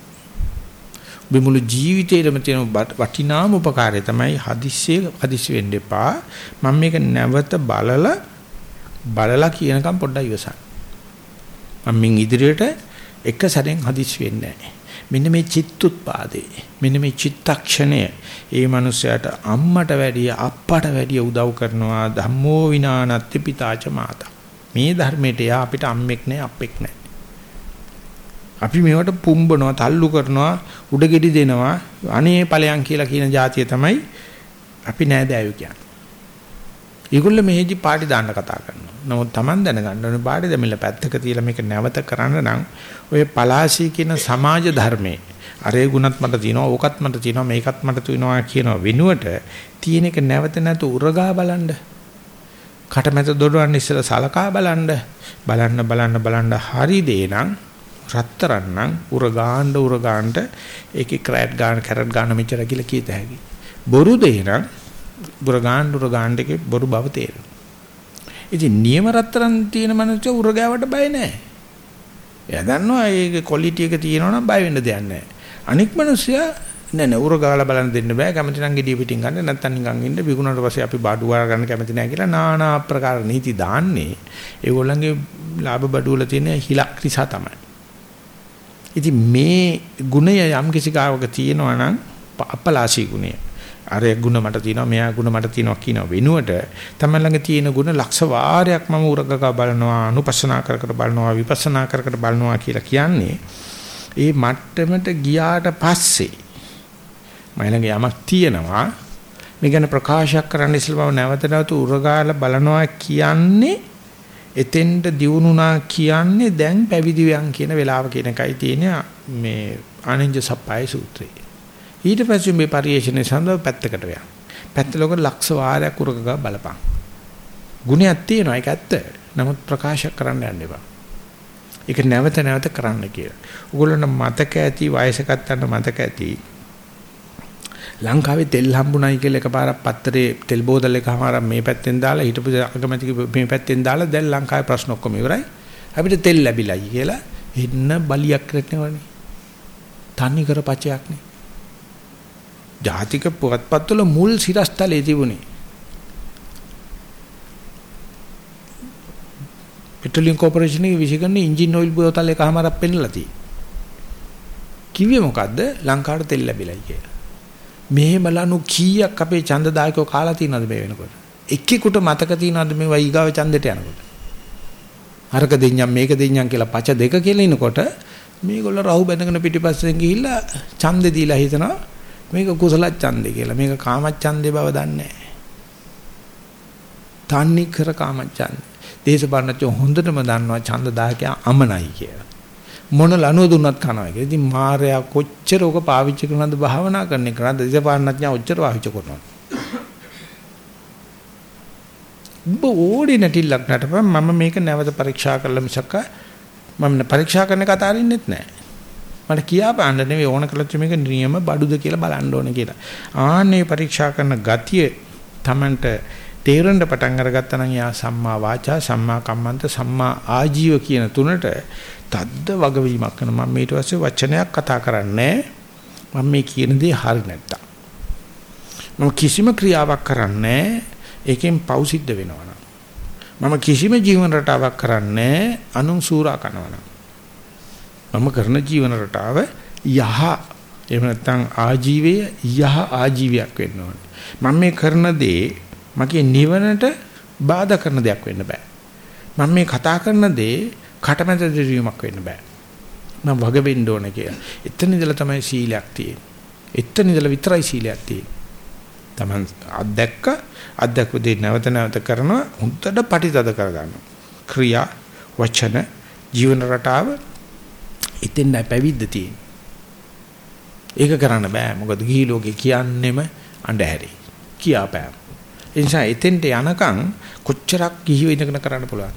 ඔබ මුළු ජීවිතේටම තියෙන වටිනාම උපකාරය තමයි හදිස්සිය හදිස්සි වෙන්න එපා. මම මේක නැවත බලලා බලලා කියනකම් පොඩ්ඩක් ඉවසන්න. මම මින් ඉදිරියට එක සැරෙන් හදිස්සි වෙන්නේ නැහැ. මෙන්න මේ චිත්තුත්පාදේ මෙන්න මේ චිත්තක්ෂණය ඒ මනුස්සයාට අම්මට වැඩිය අප්පට වැඩිය උදව් කරනවා ධම්මෝ විනානත්ති පිතාච මාතා මේ ධර්මයට යා අපිට අම්මෙක් නැහැ අප්පෙක් නැහැ අපි මේවට පුම්බනවා තල්ලු කරනවා උඩගෙඩි දෙනවා අනේ ඵලයන් කියලා කියන જાතිය තමයි අපි නෑදෑයෝ කියන්නේ. ඒගොල්ලෝ මෙහෙදි පාටි දාන්න කතා කරනවා. නමුත් Taman දැනගන්න ඕනේ පාටි දෙමිල්ල පැත්තක තියලා මේක නැවත කරන්න නම් ඔය පලාසී කියන සමාජ ධර්මයේ අරේ ගුණත් මට තියෙනවා ඕකත් මට තියෙනවා මේකත් මට තියෙනවා කියන වෙනුවට තියෙන එක නැවත නැතු උරගා බලන්න. කටමැත දොඩවන්න ඉස්සලා සලකා බලන්න. බලන්න බලන්න බලන්න හරි දේ නම් රත්තරන් නම් උර ගාන්න උර ගාන්නට ඒකේ ක්‍රෑට් ගාන කැරට් ගාන මෙච්චර කියලා කීත හැකි. බොරු දෙය නම් උර ගාන්න උර ගාන්න එකේ බොරු බව තේරෙනවා. ඉතින් නියම රත්තරන් තියෙන මනුස්සය උර ගාවට බය නැහැ. එයා දන්නවා ඒක ක්වොලිටි එක තියෙනවා නම් බය වෙන්න දෙයක් නැහැ. අනික් මනුස්සයා නෑ නෑ උර ගාලා බලන්න දෙන්න බෑ කැමති නම් ගෙඩිය පිටින් ගන්න නැත්නම් නිකන් ඉන්න බිගුණාට පස්සේ අපි බඩු වර ගන්න කැමති නෑ කියලා নানা ආකාර නීති දාන්නේ ඒගොල්ලන්ගේ ලාභ බඩු වල තියෙන හිලක් නිසා තමයි ඉතින් මේ ගුණය යම් කිසි කාවක තියෙනවා නම් අපලාසී ගුණය. අර ගුණ මට තියෙනවා මෙයා ගුණ මට තියෙනවා කියන වෙනුවට තමයි ළඟ තියෙන ගුණ ලක්ෂ වාරයක් මම උරගක බලනවා අනුපස්සනා කර කර බලනවා විපස්සනා කර කර බලනවා කියලා කියන්නේ ඒ මට්ටමට ගියාට පස්සේ මම ළඟ යමක් තියෙනවා මේ ගැන ප්‍රකාශයක් කරන්න ඉස්සෙල්ලා නැවත නැවත උරගාලා බලනවා කියන්නේ එතෙන්ට දියුණුනා කියන්නේ දැන් පැවිදි වියන් කියන වෙලාව කියන එකයි තියෙන මේ ආනන්ද සප්පයි සූත්‍රය. ඊට පස්සේ මේ පරිේශණය සඳහා පැත්තකට යන්න. පැත්තලක ලක්ෂ වාරයක් උරග බලපන්. ගුණයක් තියෙනවා ඒක ඇත්ත. නමුත් ප්‍රකාශ කරන්න යන්න එපා. ඒක නැවත නැවත කරන්න කියලා. උගලන්ට මතක ඇති වයසකත්තන්ට මතක ඇති ලංකාවේ තෙල් හම්බුනායි කියලා එකපාරක් පත්තරේ තෙල් බෝතල් එකමාරක් මේ පැත්තෙන් දාලා හිටපු අගමැති මේ පැත්තෙන් දාලා දැන් ලංකාවේ ප්‍රශ්න ඔක්කොම ඉවරයි. අපිට තෙල් ලැබිලායි කියලා එන්න බලියක් රැටෙනවනේ. තනි කර පචයක් නේ. ජාතික පුවත්පත්වල මුල් සිරස්තලේ තිබුණේ. පෙට්‍රෝලියම් කෝපරේෂන් එකේ විශේෂයෙන් එන්ජින් ඔයිල් බෝතල් එකමාරක් පෙන්නලා තියෙයි. කිව්වේ මොකද්ද? ලංකාවට තෙල් ලැබිලායි කියලා. මෙහෙම ලනු කීයක් අපේ ඡන්දදායකව කාලා තියෙනවද මේ වෙනකොට? එක්කෙකුට මතක තියෙනවද මේ වයිගාව ඡන්දෙට යනකොට? අරක දෙඤ්ඤම් මේක දෙඤ්ඤම් කියලා පච දෙක කියලා ඉනකොට මේගොල්ලෝ රහු බැඳගෙන පිටිපස්සෙන් ගිහිල්ලා ඡන්දේ දීලා හිතනවා මේක කුසල ඡන්දේ කියලා. මේක කාම ඡන්දේ බව දන්නේ නැහැ. තන්නේ කර කාම ඡන්දේ. දේශපාලනචෝ හොඳටම දන්නවා ඡන්දදායකයා අමනයි කියලා. මොන ලනුව දුන්නත් කනවා කියලා. ඉතින් මායя කොච්චර ඕක පාවිච්චි කරනවද භාවනා කරන එක නේද? දේශපාලනඥයා ඔච්චර පාවිච්චි කරනවා. ඔබ ඕඩි නැටිල්ලක් නටපන් මම මේක නැවත පරීක්ෂා කරලා මිසක් මම පරීක්ෂා කරන එක අතාරින්නෙත් නැහැ. මට කියා පාන්න නෙවෙයි ඕන කළත් මේක නියම බඩුද කියලා බලන්න ඕනේ කියලා. ආන්නේ පරීක්ෂා කරන ගතිය Tamanට තේරෙන්න පටන් අරගත්තා නම් යා සම්මා වාචා සම්මා කම්මන්ත සම්මා ආජීව කියන තුනට තද්ද වගවීමක් කරන මම ඊට පස්සේ වචනයක් කතා කරන්නේ මම මේ කියන දේ හරි නැත්තම්. මම කිසිම ක්‍රියාවක් කරන්නේ ඒකෙන් පව් සිද්ධ වෙනවා මම කිසිම ජීවන රටාවක් කරන්නේ අනුන් සූරා කරනවා මම කරන ජීවන රටාව යහ. එහෙම නැත්නම් ආජීවය යහ ආජීවයක් වෙන්න ඕනේ. මම මේ කරන දේ මගේ නිවනට බාධා කරන දෙයක් වෙන්න බෑ. මම මේ කතා කරන දේ කටමැද දිරීමක් වෙන්න බෑ. මම වග වෙන්න ඕන කියලා. එතන ඉඳලා තමයි සීලයක් තියෙන්නේ. එතන ඉඳලා විතරයි සීලයක් තියෙන්නේ. Taman අත්දැක්ක අත්දැක්ක දේ නැවත නැවත කරනවා හුත්තට පටිතද කරගන්නවා. ක්‍රියා වචන ජීවන රටාව එතෙන් පැවිද්ද තියෙන්නේ. ඒක කරන්න බෑ. මොකද ගිහි ලෝකේ කියන්නෙම අඬහැරි. කියාපෑම. ඒ නිසා එතෙන්ට යනකම් කොච්චරක් ගිහිව ඉඳගෙන කරන්න පුළුවන්.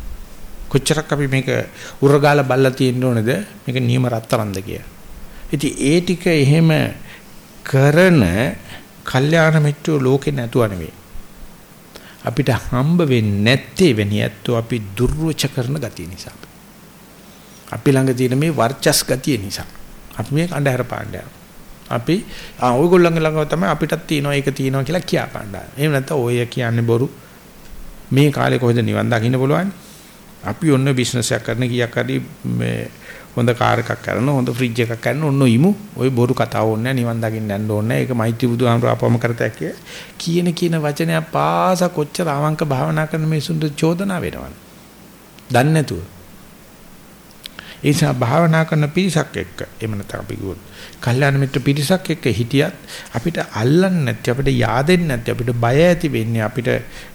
කොච්චරක් අපි මේක උරගාලා බල්ලා තියෙන්න ඕනේද මේක නියම රත්තරන්ද කියලා. ඉතින් ඒ ටික එහෙම කරන කල්යාණ මිත්‍රෝ ලෝකේ නැතුව නෙවෙයි. අපිට හම්බ වෙන්නේ නැත්තේ වෙණි ඇත්තෝ අපි දුර්වච කරන ගතිය නිසා. අපි ළඟ තියෙන මේ වර්චස් ගතිය නිසා. අපි මේක අඳුර පාණ්ඩයක්. අපි ආ ඔයගොල්ලන්ගේ ළඟ තමයි අපිටත් තියෙනවා ඒක තියෙනවා කියලා කියාපන්නා. එහෙම නැත්නම් ඔය කියන්නේ බොරු. මේ කාලේ කොහෙද නිවන් දකින්න පුළුවන්? අපි ඔන්න බිස්නස් එකක් කරන කීයක් හරි මේ හොඳ කාර් එකක් කරන හොඳ ෆ්‍රිජ් එකක් කරන ඔන්න ඉමු. ওই බොරු කතාව ඕනේ නිවන් දකින්න යන්න ඕනේ. ඒක මෛත්‍රී බුදුහාමර අපවම කරතැක් කියන කියන වචනය පාස කොච්චර අවංක භාවනා කරන මිනිසුන්ට චෝදනා වෙනවද? දන්නේ නැතුව. ඒ නිසා භාවනා කරන පිරිසක් එක්ක එහෙම නැත්නම් අපි කිව්වොත් කල්යාණ මිත්‍ර පිරිසක් එක්ක හිටියත් අපිට අල්ලන්නේ නැති අපිට yaadෙන්නේ නැති අපිට බය ඇති වෙන්නේ අපිට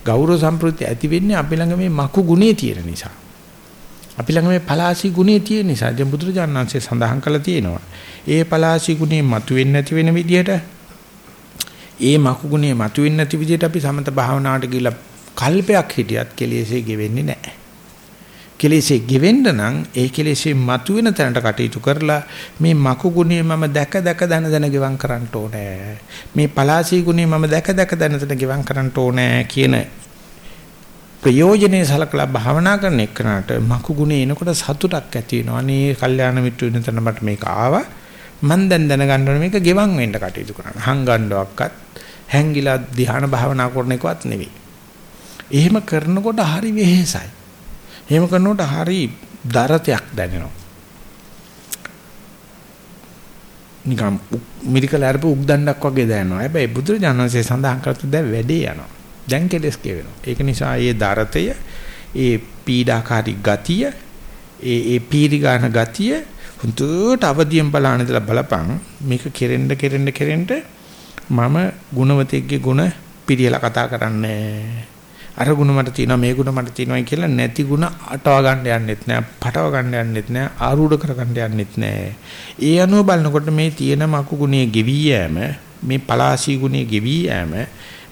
ගෞරව සම්ප්‍රති ඇති වෙන්නේ අපි ළඟ මේ මකු ගුණේ තියෙන නිසා. අපි ළඟ මේ පලාසි ගුණේ තියෙන නිසා. දැන් බුදුරජාණන් වහන්සේ සඳහන් කළා තියෙනවා ඒ පලාසි ගුණේ මතුවෙන්නේ නැති වෙන විදියට ඒ මකු ගුණේ මතුවෙන්නේ නැති විදියට අපි සමත භාවනාවට ගිහිල්ලා කල්පයක් හිටියත් කෙලෙසේ ගෙවෙන්නේ නැහැ. කෙලෙසේ ගෙවෙන්න නම් ඒ කෙලෙසේ මතුවෙන තැනට කටයුතු කරලා මේ මකු ගුණය මම දැක දැක දන දන ගෙවම් කරන්න ඕනේ. මේ පලාසී ගුණය මම දැක දැක දන දන ගෙවම් කරන්න ඕනේ කියන ප්‍රයෝජනේ සලකලා භාවනා කරන එකනට මකු ගුණේ එනකොට සතුටක් ඇති වෙනවා. අනේ කල්යාණ මිත්‍ර වෙන තැන මට මේක ආවා. මම දැන් දැනගන්න ඕනේ මේක ගෙවම් වෙන්න කටයුතු කරන්න. හංගන්නවක්වත් හැංගිලා ධ්‍යාන භාවනා කරන එකවත් නෙවෙයි. එහෙම කරනකොට හරි වෙහෙසයි. එහෙම කරනකොට හරි දරතයක් දැනෙනවා. නිකම් මිරිකල අරපු උක්දණ්ඩක් වගේ දැනෙනවා. හැබැයි බුදුරජාණන්සේ සඳහන් කරතු දැන් වැඩේ යනවා. දැන් කෙලස් කියවෙනවා. ඒක නිසා මේ දරතය, ඒ පීඩාකාරී ගතිය, ඒ ඒ පීරිගාන ගතිය හුදුට අවදියෙන් බලන ඉඳලා බලපන් මේක කෙරෙන්න කෙරෙන්න කෙරෙන්න මම ගුණවතෙක්ගේ ගුණ පිළියලා කතා කරන්නේ අර ಗುಣ මට තියෙනවා මේ ಗುಣ මට තියෙනවා කියලා නැති ಗುಣ අටව ගන්න යන්නෙත් නෑ පටව ගන්න යන්නෙත් නෑ ආරූඪ කර ගන්න යන්නෙත් නෑ ඒ අනුව බලනකොට මේ තියෙන මකු ගුණයේ ගෙවි යෑම මේ පලාසී ගුණයේ ගෙවි යෑම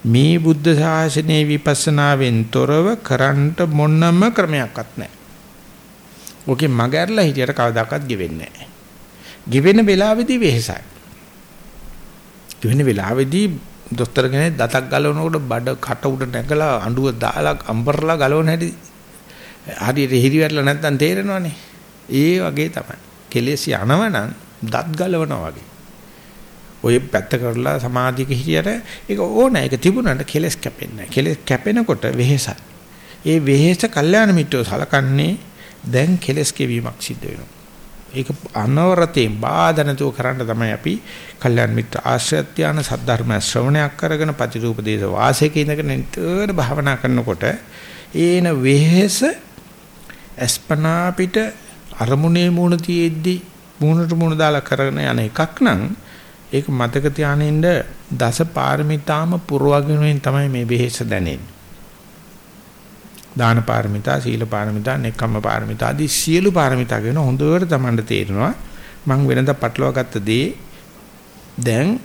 මේ බුද්ධ ශාසනයේ විපස්සනාවෙන් තොරව කරන්ට මොනම ක්‍රමයක්වත් නැහැ. ඔකේ මගහැරලා හිටියට කවදාකවත් ගෙවෙන්නේ නැහැ. ගෙවෙන වෙලාවේදී වෙහසයි. ගෙවෙන වෙලාවේදී දොස්තර කෙනෙක් දතක් ගලවනකොට බඩ කට උඩ නැගලා අඬුව දාලා අම්බරලා ගලවන හැටි හරියට හිරි වැටලා නැත්තම් තේරෙනවනේ. ඒ වගේ තමයි. කෙලෙස් යනවනම් දත් ගලවනවා වගේ. ඔය පැත්ත කරලා සමාධියක හිටියට ඒක ඕන ඒක තිබුණාට කෙලස් කැපෙන්නේ නැහැ. කෙලස් කැපෙනකොට වෙහෙසයි. ඒ වෙහෙස කල්යාණ මිත්‍රව සලකන්නේ දැන් කෙලස් කෙවීමක් සිද්ධ වෙනවා. ඒක අනවරතේ බාධා නැතුව කරන්න තමයි අපි කල්යාණ මිත්‍ර ආශ්‍රයත්‍යාන සද්ධර්ම ශ්‍රවණයක් කරගෙන ප්‍රතිරූපදේශ වාසයක ඉඳගෙන නිතර භාවනා කරනකොට ඒන වෙහෙස අස්පනා පිට අරමුණේ මූණ තියෙද්දි මූණට මූණ දාලා කරගෙන යන එකක් නම් ඒක මතක තියානින්න දස පාරමිතාම පුරවගෙනුවෙන් තමයි මේ වෙහෙස දැනෙන්නේ. දාන පාරමිතා, සීල පාරමිතා, නෙක්ඛම්ම පාරමිතා ආදී සියලු පාරමිතා කියන හොඳට තමන්ට තේරෙනවා. මං වෙනදා පටලවා ගත්ත දේ දැන්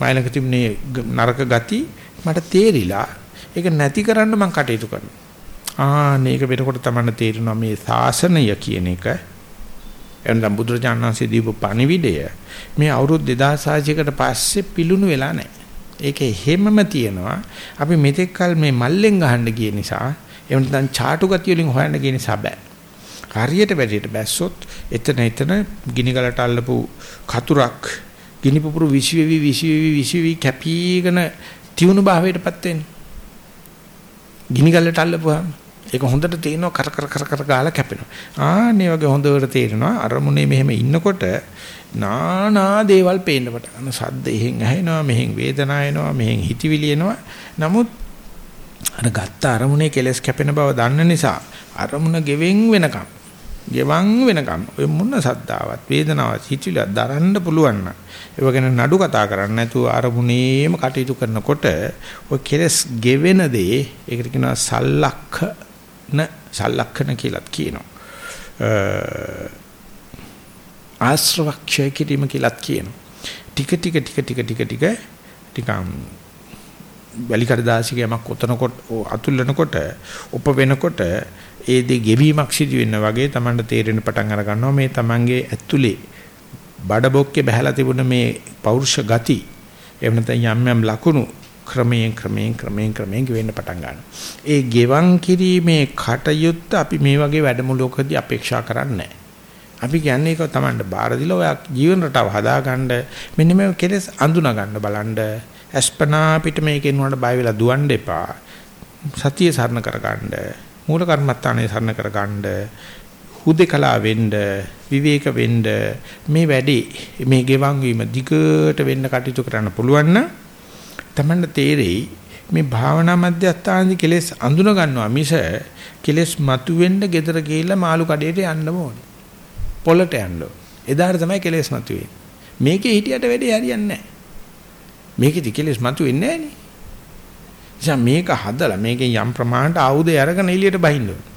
මයිලක තිබුණේ නරක ගති මට තේරිලා ඒක නැති කරන්න මං කටයුතු කරනවා. ආ මේක වෙනකොට තමන්ට තේරෙනවා මේ සාසනය කියන එක එනම් බුදුරජාණන් වහන්සේ දීපු පණිවිඩය මේ අවුරුදු 2600කට පස්සේ පිලුණු වෙලා නැහැ. ඒකේ හැමම තියෙනවා. අපි මෙතෙක් කල මේ මල්ලෙන් ගහන්න ගිය නිසා එහෙම නැත්නම් ചാටු ගතිය වලින් හොයන්න ගිය නිසා බෑ. හරියට වැඩියට බැස්සොත් එතන එතන ගිනි ගලට අල්ලපු කතුරක් ගිනි පුපුරු විසිවි විසිවි විසිවි කැපීගෙන තියුණු භාවයටපත් වෙන්නේ. ගිනි ගලට අල්ලපුවාම ඒක හොඳට තේනවා කර කර කර කර ගාලා කැපෙනවා. ආන්නේ වගේ හොඳට තේරෙනවා අරමුණේ මෙහෙම ඉන්නකොට නානා දේවල් පේන්න පටන් ගන්නවා. සද්ද එහෙන් ඇහෙනවා, මෙහෙන් වේදනාව එනවා, මෙහෙන් හිතවිලි එනවා. නමුත් අර ගත්ත අරමුණේ කෙලස් කැපෙන බව දන්න නිසා අරමුණ ගෙවෙන් වෙනකම් ගෙවන් වෙනකම් ඔය මොන සද්දාවත් වේදනාවක් හිතවිලක් දරන්න පුළුවන් නම් ඒව ගැන නඩු කතා කරන්නේ නැතුව අරමුණේම කටයුතු කරනකොට ඔය කෙලස් ගෙවෙන දේ ඒකට කියනවා සල්ලක්ඛන සල්ලක්ඛන කියලාත් කියනවා. ආශ්‍රවක්ෂය කිරීම කියලාත් කියනවා. ටික ටික ටික ටික ටික ටික ටිකම් වැලි කඩදාසියක යමක් ඔතනකොට අතුල්ලනකොට උප වෙනකොට ඒ දේ ගෙවීමක් සිදු වෙන වගේ Tamanට තේරෙන පටන් අර ගන්නවා. මේ Tamanගේ ඇතුලේ බඩ බොක්කේ බහැලා තිබුණ මේ පෞරුෂ ගති එහෙම නැත්නම් යම් යම් ලකුණු ක්‍රමයෙන් ක්‍රමයෙන් ක්‍රමයෙන් ක්‍රමයෙන් ගෙවෙන්න පටන් ගන්නවා. ඒ ගෙවන් කිරීමේ කටයුත්ත අපි මේ වගේ වැඩමුළුවකදී අපේක්ෂා කරන්නේ අපි කියන්නේ ඒක Tamanට බාර දීලා ඔයා ජීවන රටාව හදාගන්න මෙන්න මේ කෙලෙස් අඳුනා ගන්න බලන්න. අස්පනා පිට මේකෙන් උනට බය වෙලා දුවන්න එපා. සතිය සරණ කරගන්න මූල කර්මත්තානේ සරණ කරගන්න හුදේකලා වෙන්න විවේක වෙන්න මේ වැඩි මේ ගෙවන් වීම දිගට වෙන්න කටයුතු කරන්න පුළුවන් නම් තමන්න තේරෙයි මේ භාවනා මධ්‍යස්ථානදී කෙලෙස් අඳුන ගන්නවා මිස කෙලෙස් මතුවෙන්න gedara ගිහිල්ලා මාළු කඩේට යන්න ඕනේ. පොළට යන්න. එදාට තමයි කෙලෙස් මතුවෙන්නේ. මේකේ හිටියට වැඩේ හරියන්නේ නැහැ. මේකෙදි කෙලෙස් මතුවෙන්නේ නැහැ නේ. නිසා මේක හදලා මේකෙන් යම් ප්‍රමාණයට ආයුධය අරගෙන එළියට බහින්න ඕනේ.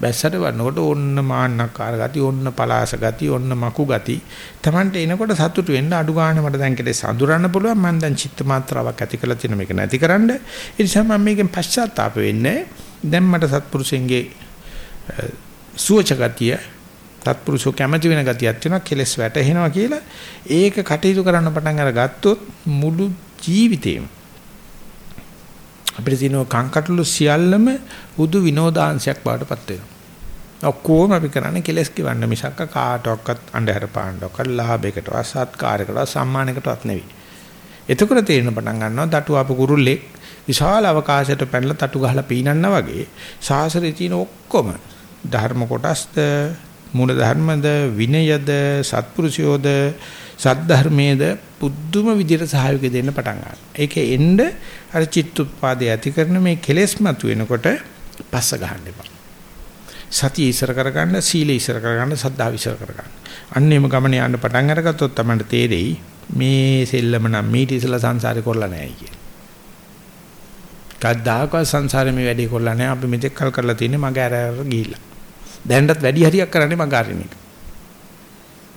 බැස්සට වන්නකොට ඕන්න මාන්නකාර ගති, ඕන්න පලාස ගති, ඕන්න මකු ගති. Tamante එනකොට සතුටු වෙන්න අඩු ගන්න මට දැන් කෙලෙස් අඳුරන්න පුළුවන්. මම දැන් චිත්ත මාත්‍රාවක් ඇති කරලා තියෙන මේක නැතිකරන්න. ඒ නිසා මම මේකෙන් පශ්චාත්තාප වෙන්නේ. දැන් මට සත්පුරුෂයන්ගේ සුවච ගතිය තත්පුරුෂෝ කැමති වෙන ගතියක් තියෙනවා කෙලස් වැටෙනවා කියලා ඒක කටයුතු කරන්න පටන් අරගත්තොත් මුළු ජීවිතේම අපිට තියෙන කංකටළු සියල්ලම උදු විනෝදාංශයක් බවට පත් වෙනවා. ඔක්කොම අපි කරන්නේ කෙලස් කිවන්න මිසක් කාටවත් අන්ධහර පාණ්ඩවකට ලාභයකටවත් සත්කාරයකටවත් සම්මානයකටවත් නෙවෙයි. එතකොට තේරෙන පටන් ගන්නවා දටු ආපු කුරුල්ලෙක් විශාල අවකාශයට පැනලා තටු ගහලා පීනන්නා වගේ සාසරේ තියෙන ඔක්කොම ධර්ම කොටස්ද මූල ධර්මද විනයද සත්පුරුෂයෝද සද්ධර්මයේද පුදුම විදිහට සහයෝගය දෙන්න පටන් ගන්නවා. ඒකේ එන්න අර චිත්තුත්පාදේ ඇති කරන මේ කෙලෙස් මතු වෙනකොට පස්ස ගන්න එපා. සතිය ඉස්සර කරගන්න, සීලය ඉස්සර කරගන්න, සද්ධා විසර කරගන්න. අන්නේම ගමන යන්න පටන් අරගත්තොත් තමයි තේරෙයි මේ සෙල්ලම නම් මීට ඉස්සලා සංසාරේ කරලා නැහැ කිය. කද්දාකව සංසාරේ මේ වැඩේ කරලා නැහැ. අපි මෙතෙක් කල් කරලා තියෙන්නේ මග ඇර ඇර ගිහිල්ලා. දැනටත් වැඩි හරියක් කරන්නේ මග අරින එක.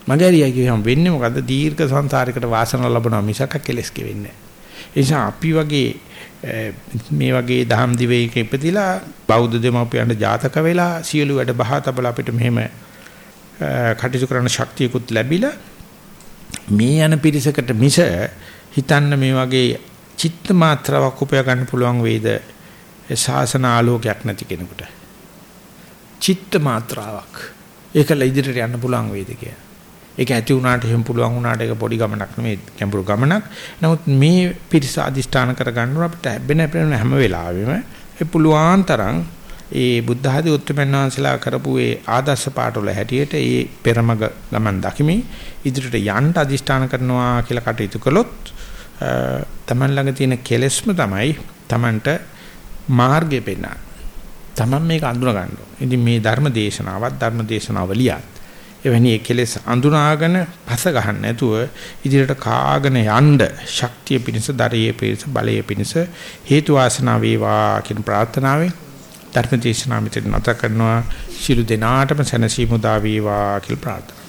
මගේ හරියයි කියහම වෙන්නේ මොකද්ද දීර්ඝ සංසාරයකට වාසනාව ලැබුණා මිසක් කෙලස් කෙවෙන්නේ නැහැ. ඒ නිසා අපි වගේ මේ වගේ දහම් දිවයික ඉපදිලා බෞද්ධ දෙමාපියන්ට ජාතක වෙලා සියලු වැඩ බහා තබලා අපිට මෙහෙම කටයුතු කරන්න ශක්තියකුත් ලැබිලා මේ යන පිරිසකට මිස හිතන්න මේ වගේ චිත්ත මාත්‍රාවක් උපය ගන්න පුළුවන් වේද ශාසන ආලෝකයක් නැති කෙනෙකුට චිත්ත මාත්‍රාවක් ඒකල ඉදිරියට යන්න පුළුවන් වේද කියලා ඒක ඇති වුණාට එහෙම පුළුවන් වුණාට ඒක පොඩි ගමනක් නෙමෙයි ගැඹුරු ගමනක්. නමුත් මේ පිරිස අදිෂ්ඨාන කරගන්න අපිට හැබෙන හැබෙන හැම වෙලාවෙම ඒ පුළුවන් තරම් ඒ බුද්ධ ආදී උත්තරමන් වහන්සේලා කරපු ඒ ආදර්ශ පාඩවල හැටියට ඒ පෙරමග ගමන් දකිමි ඉදිරියට යන්න අදිෂ්ඨාන කරනවා කියලා කටයුතු කළොත් තමන් ළඟ තියෙන කෙලෙස්ම තමයි තමන්ට මාර්ගය පෙන්වන්නේ. තමන් මේක අඳුන ගන්න ඕනේ. ඉතින් මේ ධර්ම දේශනාවත් ධර්ම දේශනාවලියත් එවැනි කෙලෙස් අඳුනාගෙන පස ගන්න නැතුව ඉදිරියට කාගෙන යන්න ශක්තිය පිණිස දරයේ පිණිස බලයේ පිණිස හේතු වාසනා වේවා කියන ප්‍රාර්ථනාවෙන් ධර්ම දේශනාව මෙතන නැත කරනවා ශිළු දෙනාටම සැනසීම උදා වේවා කියලා ප්‍රාර්ථනා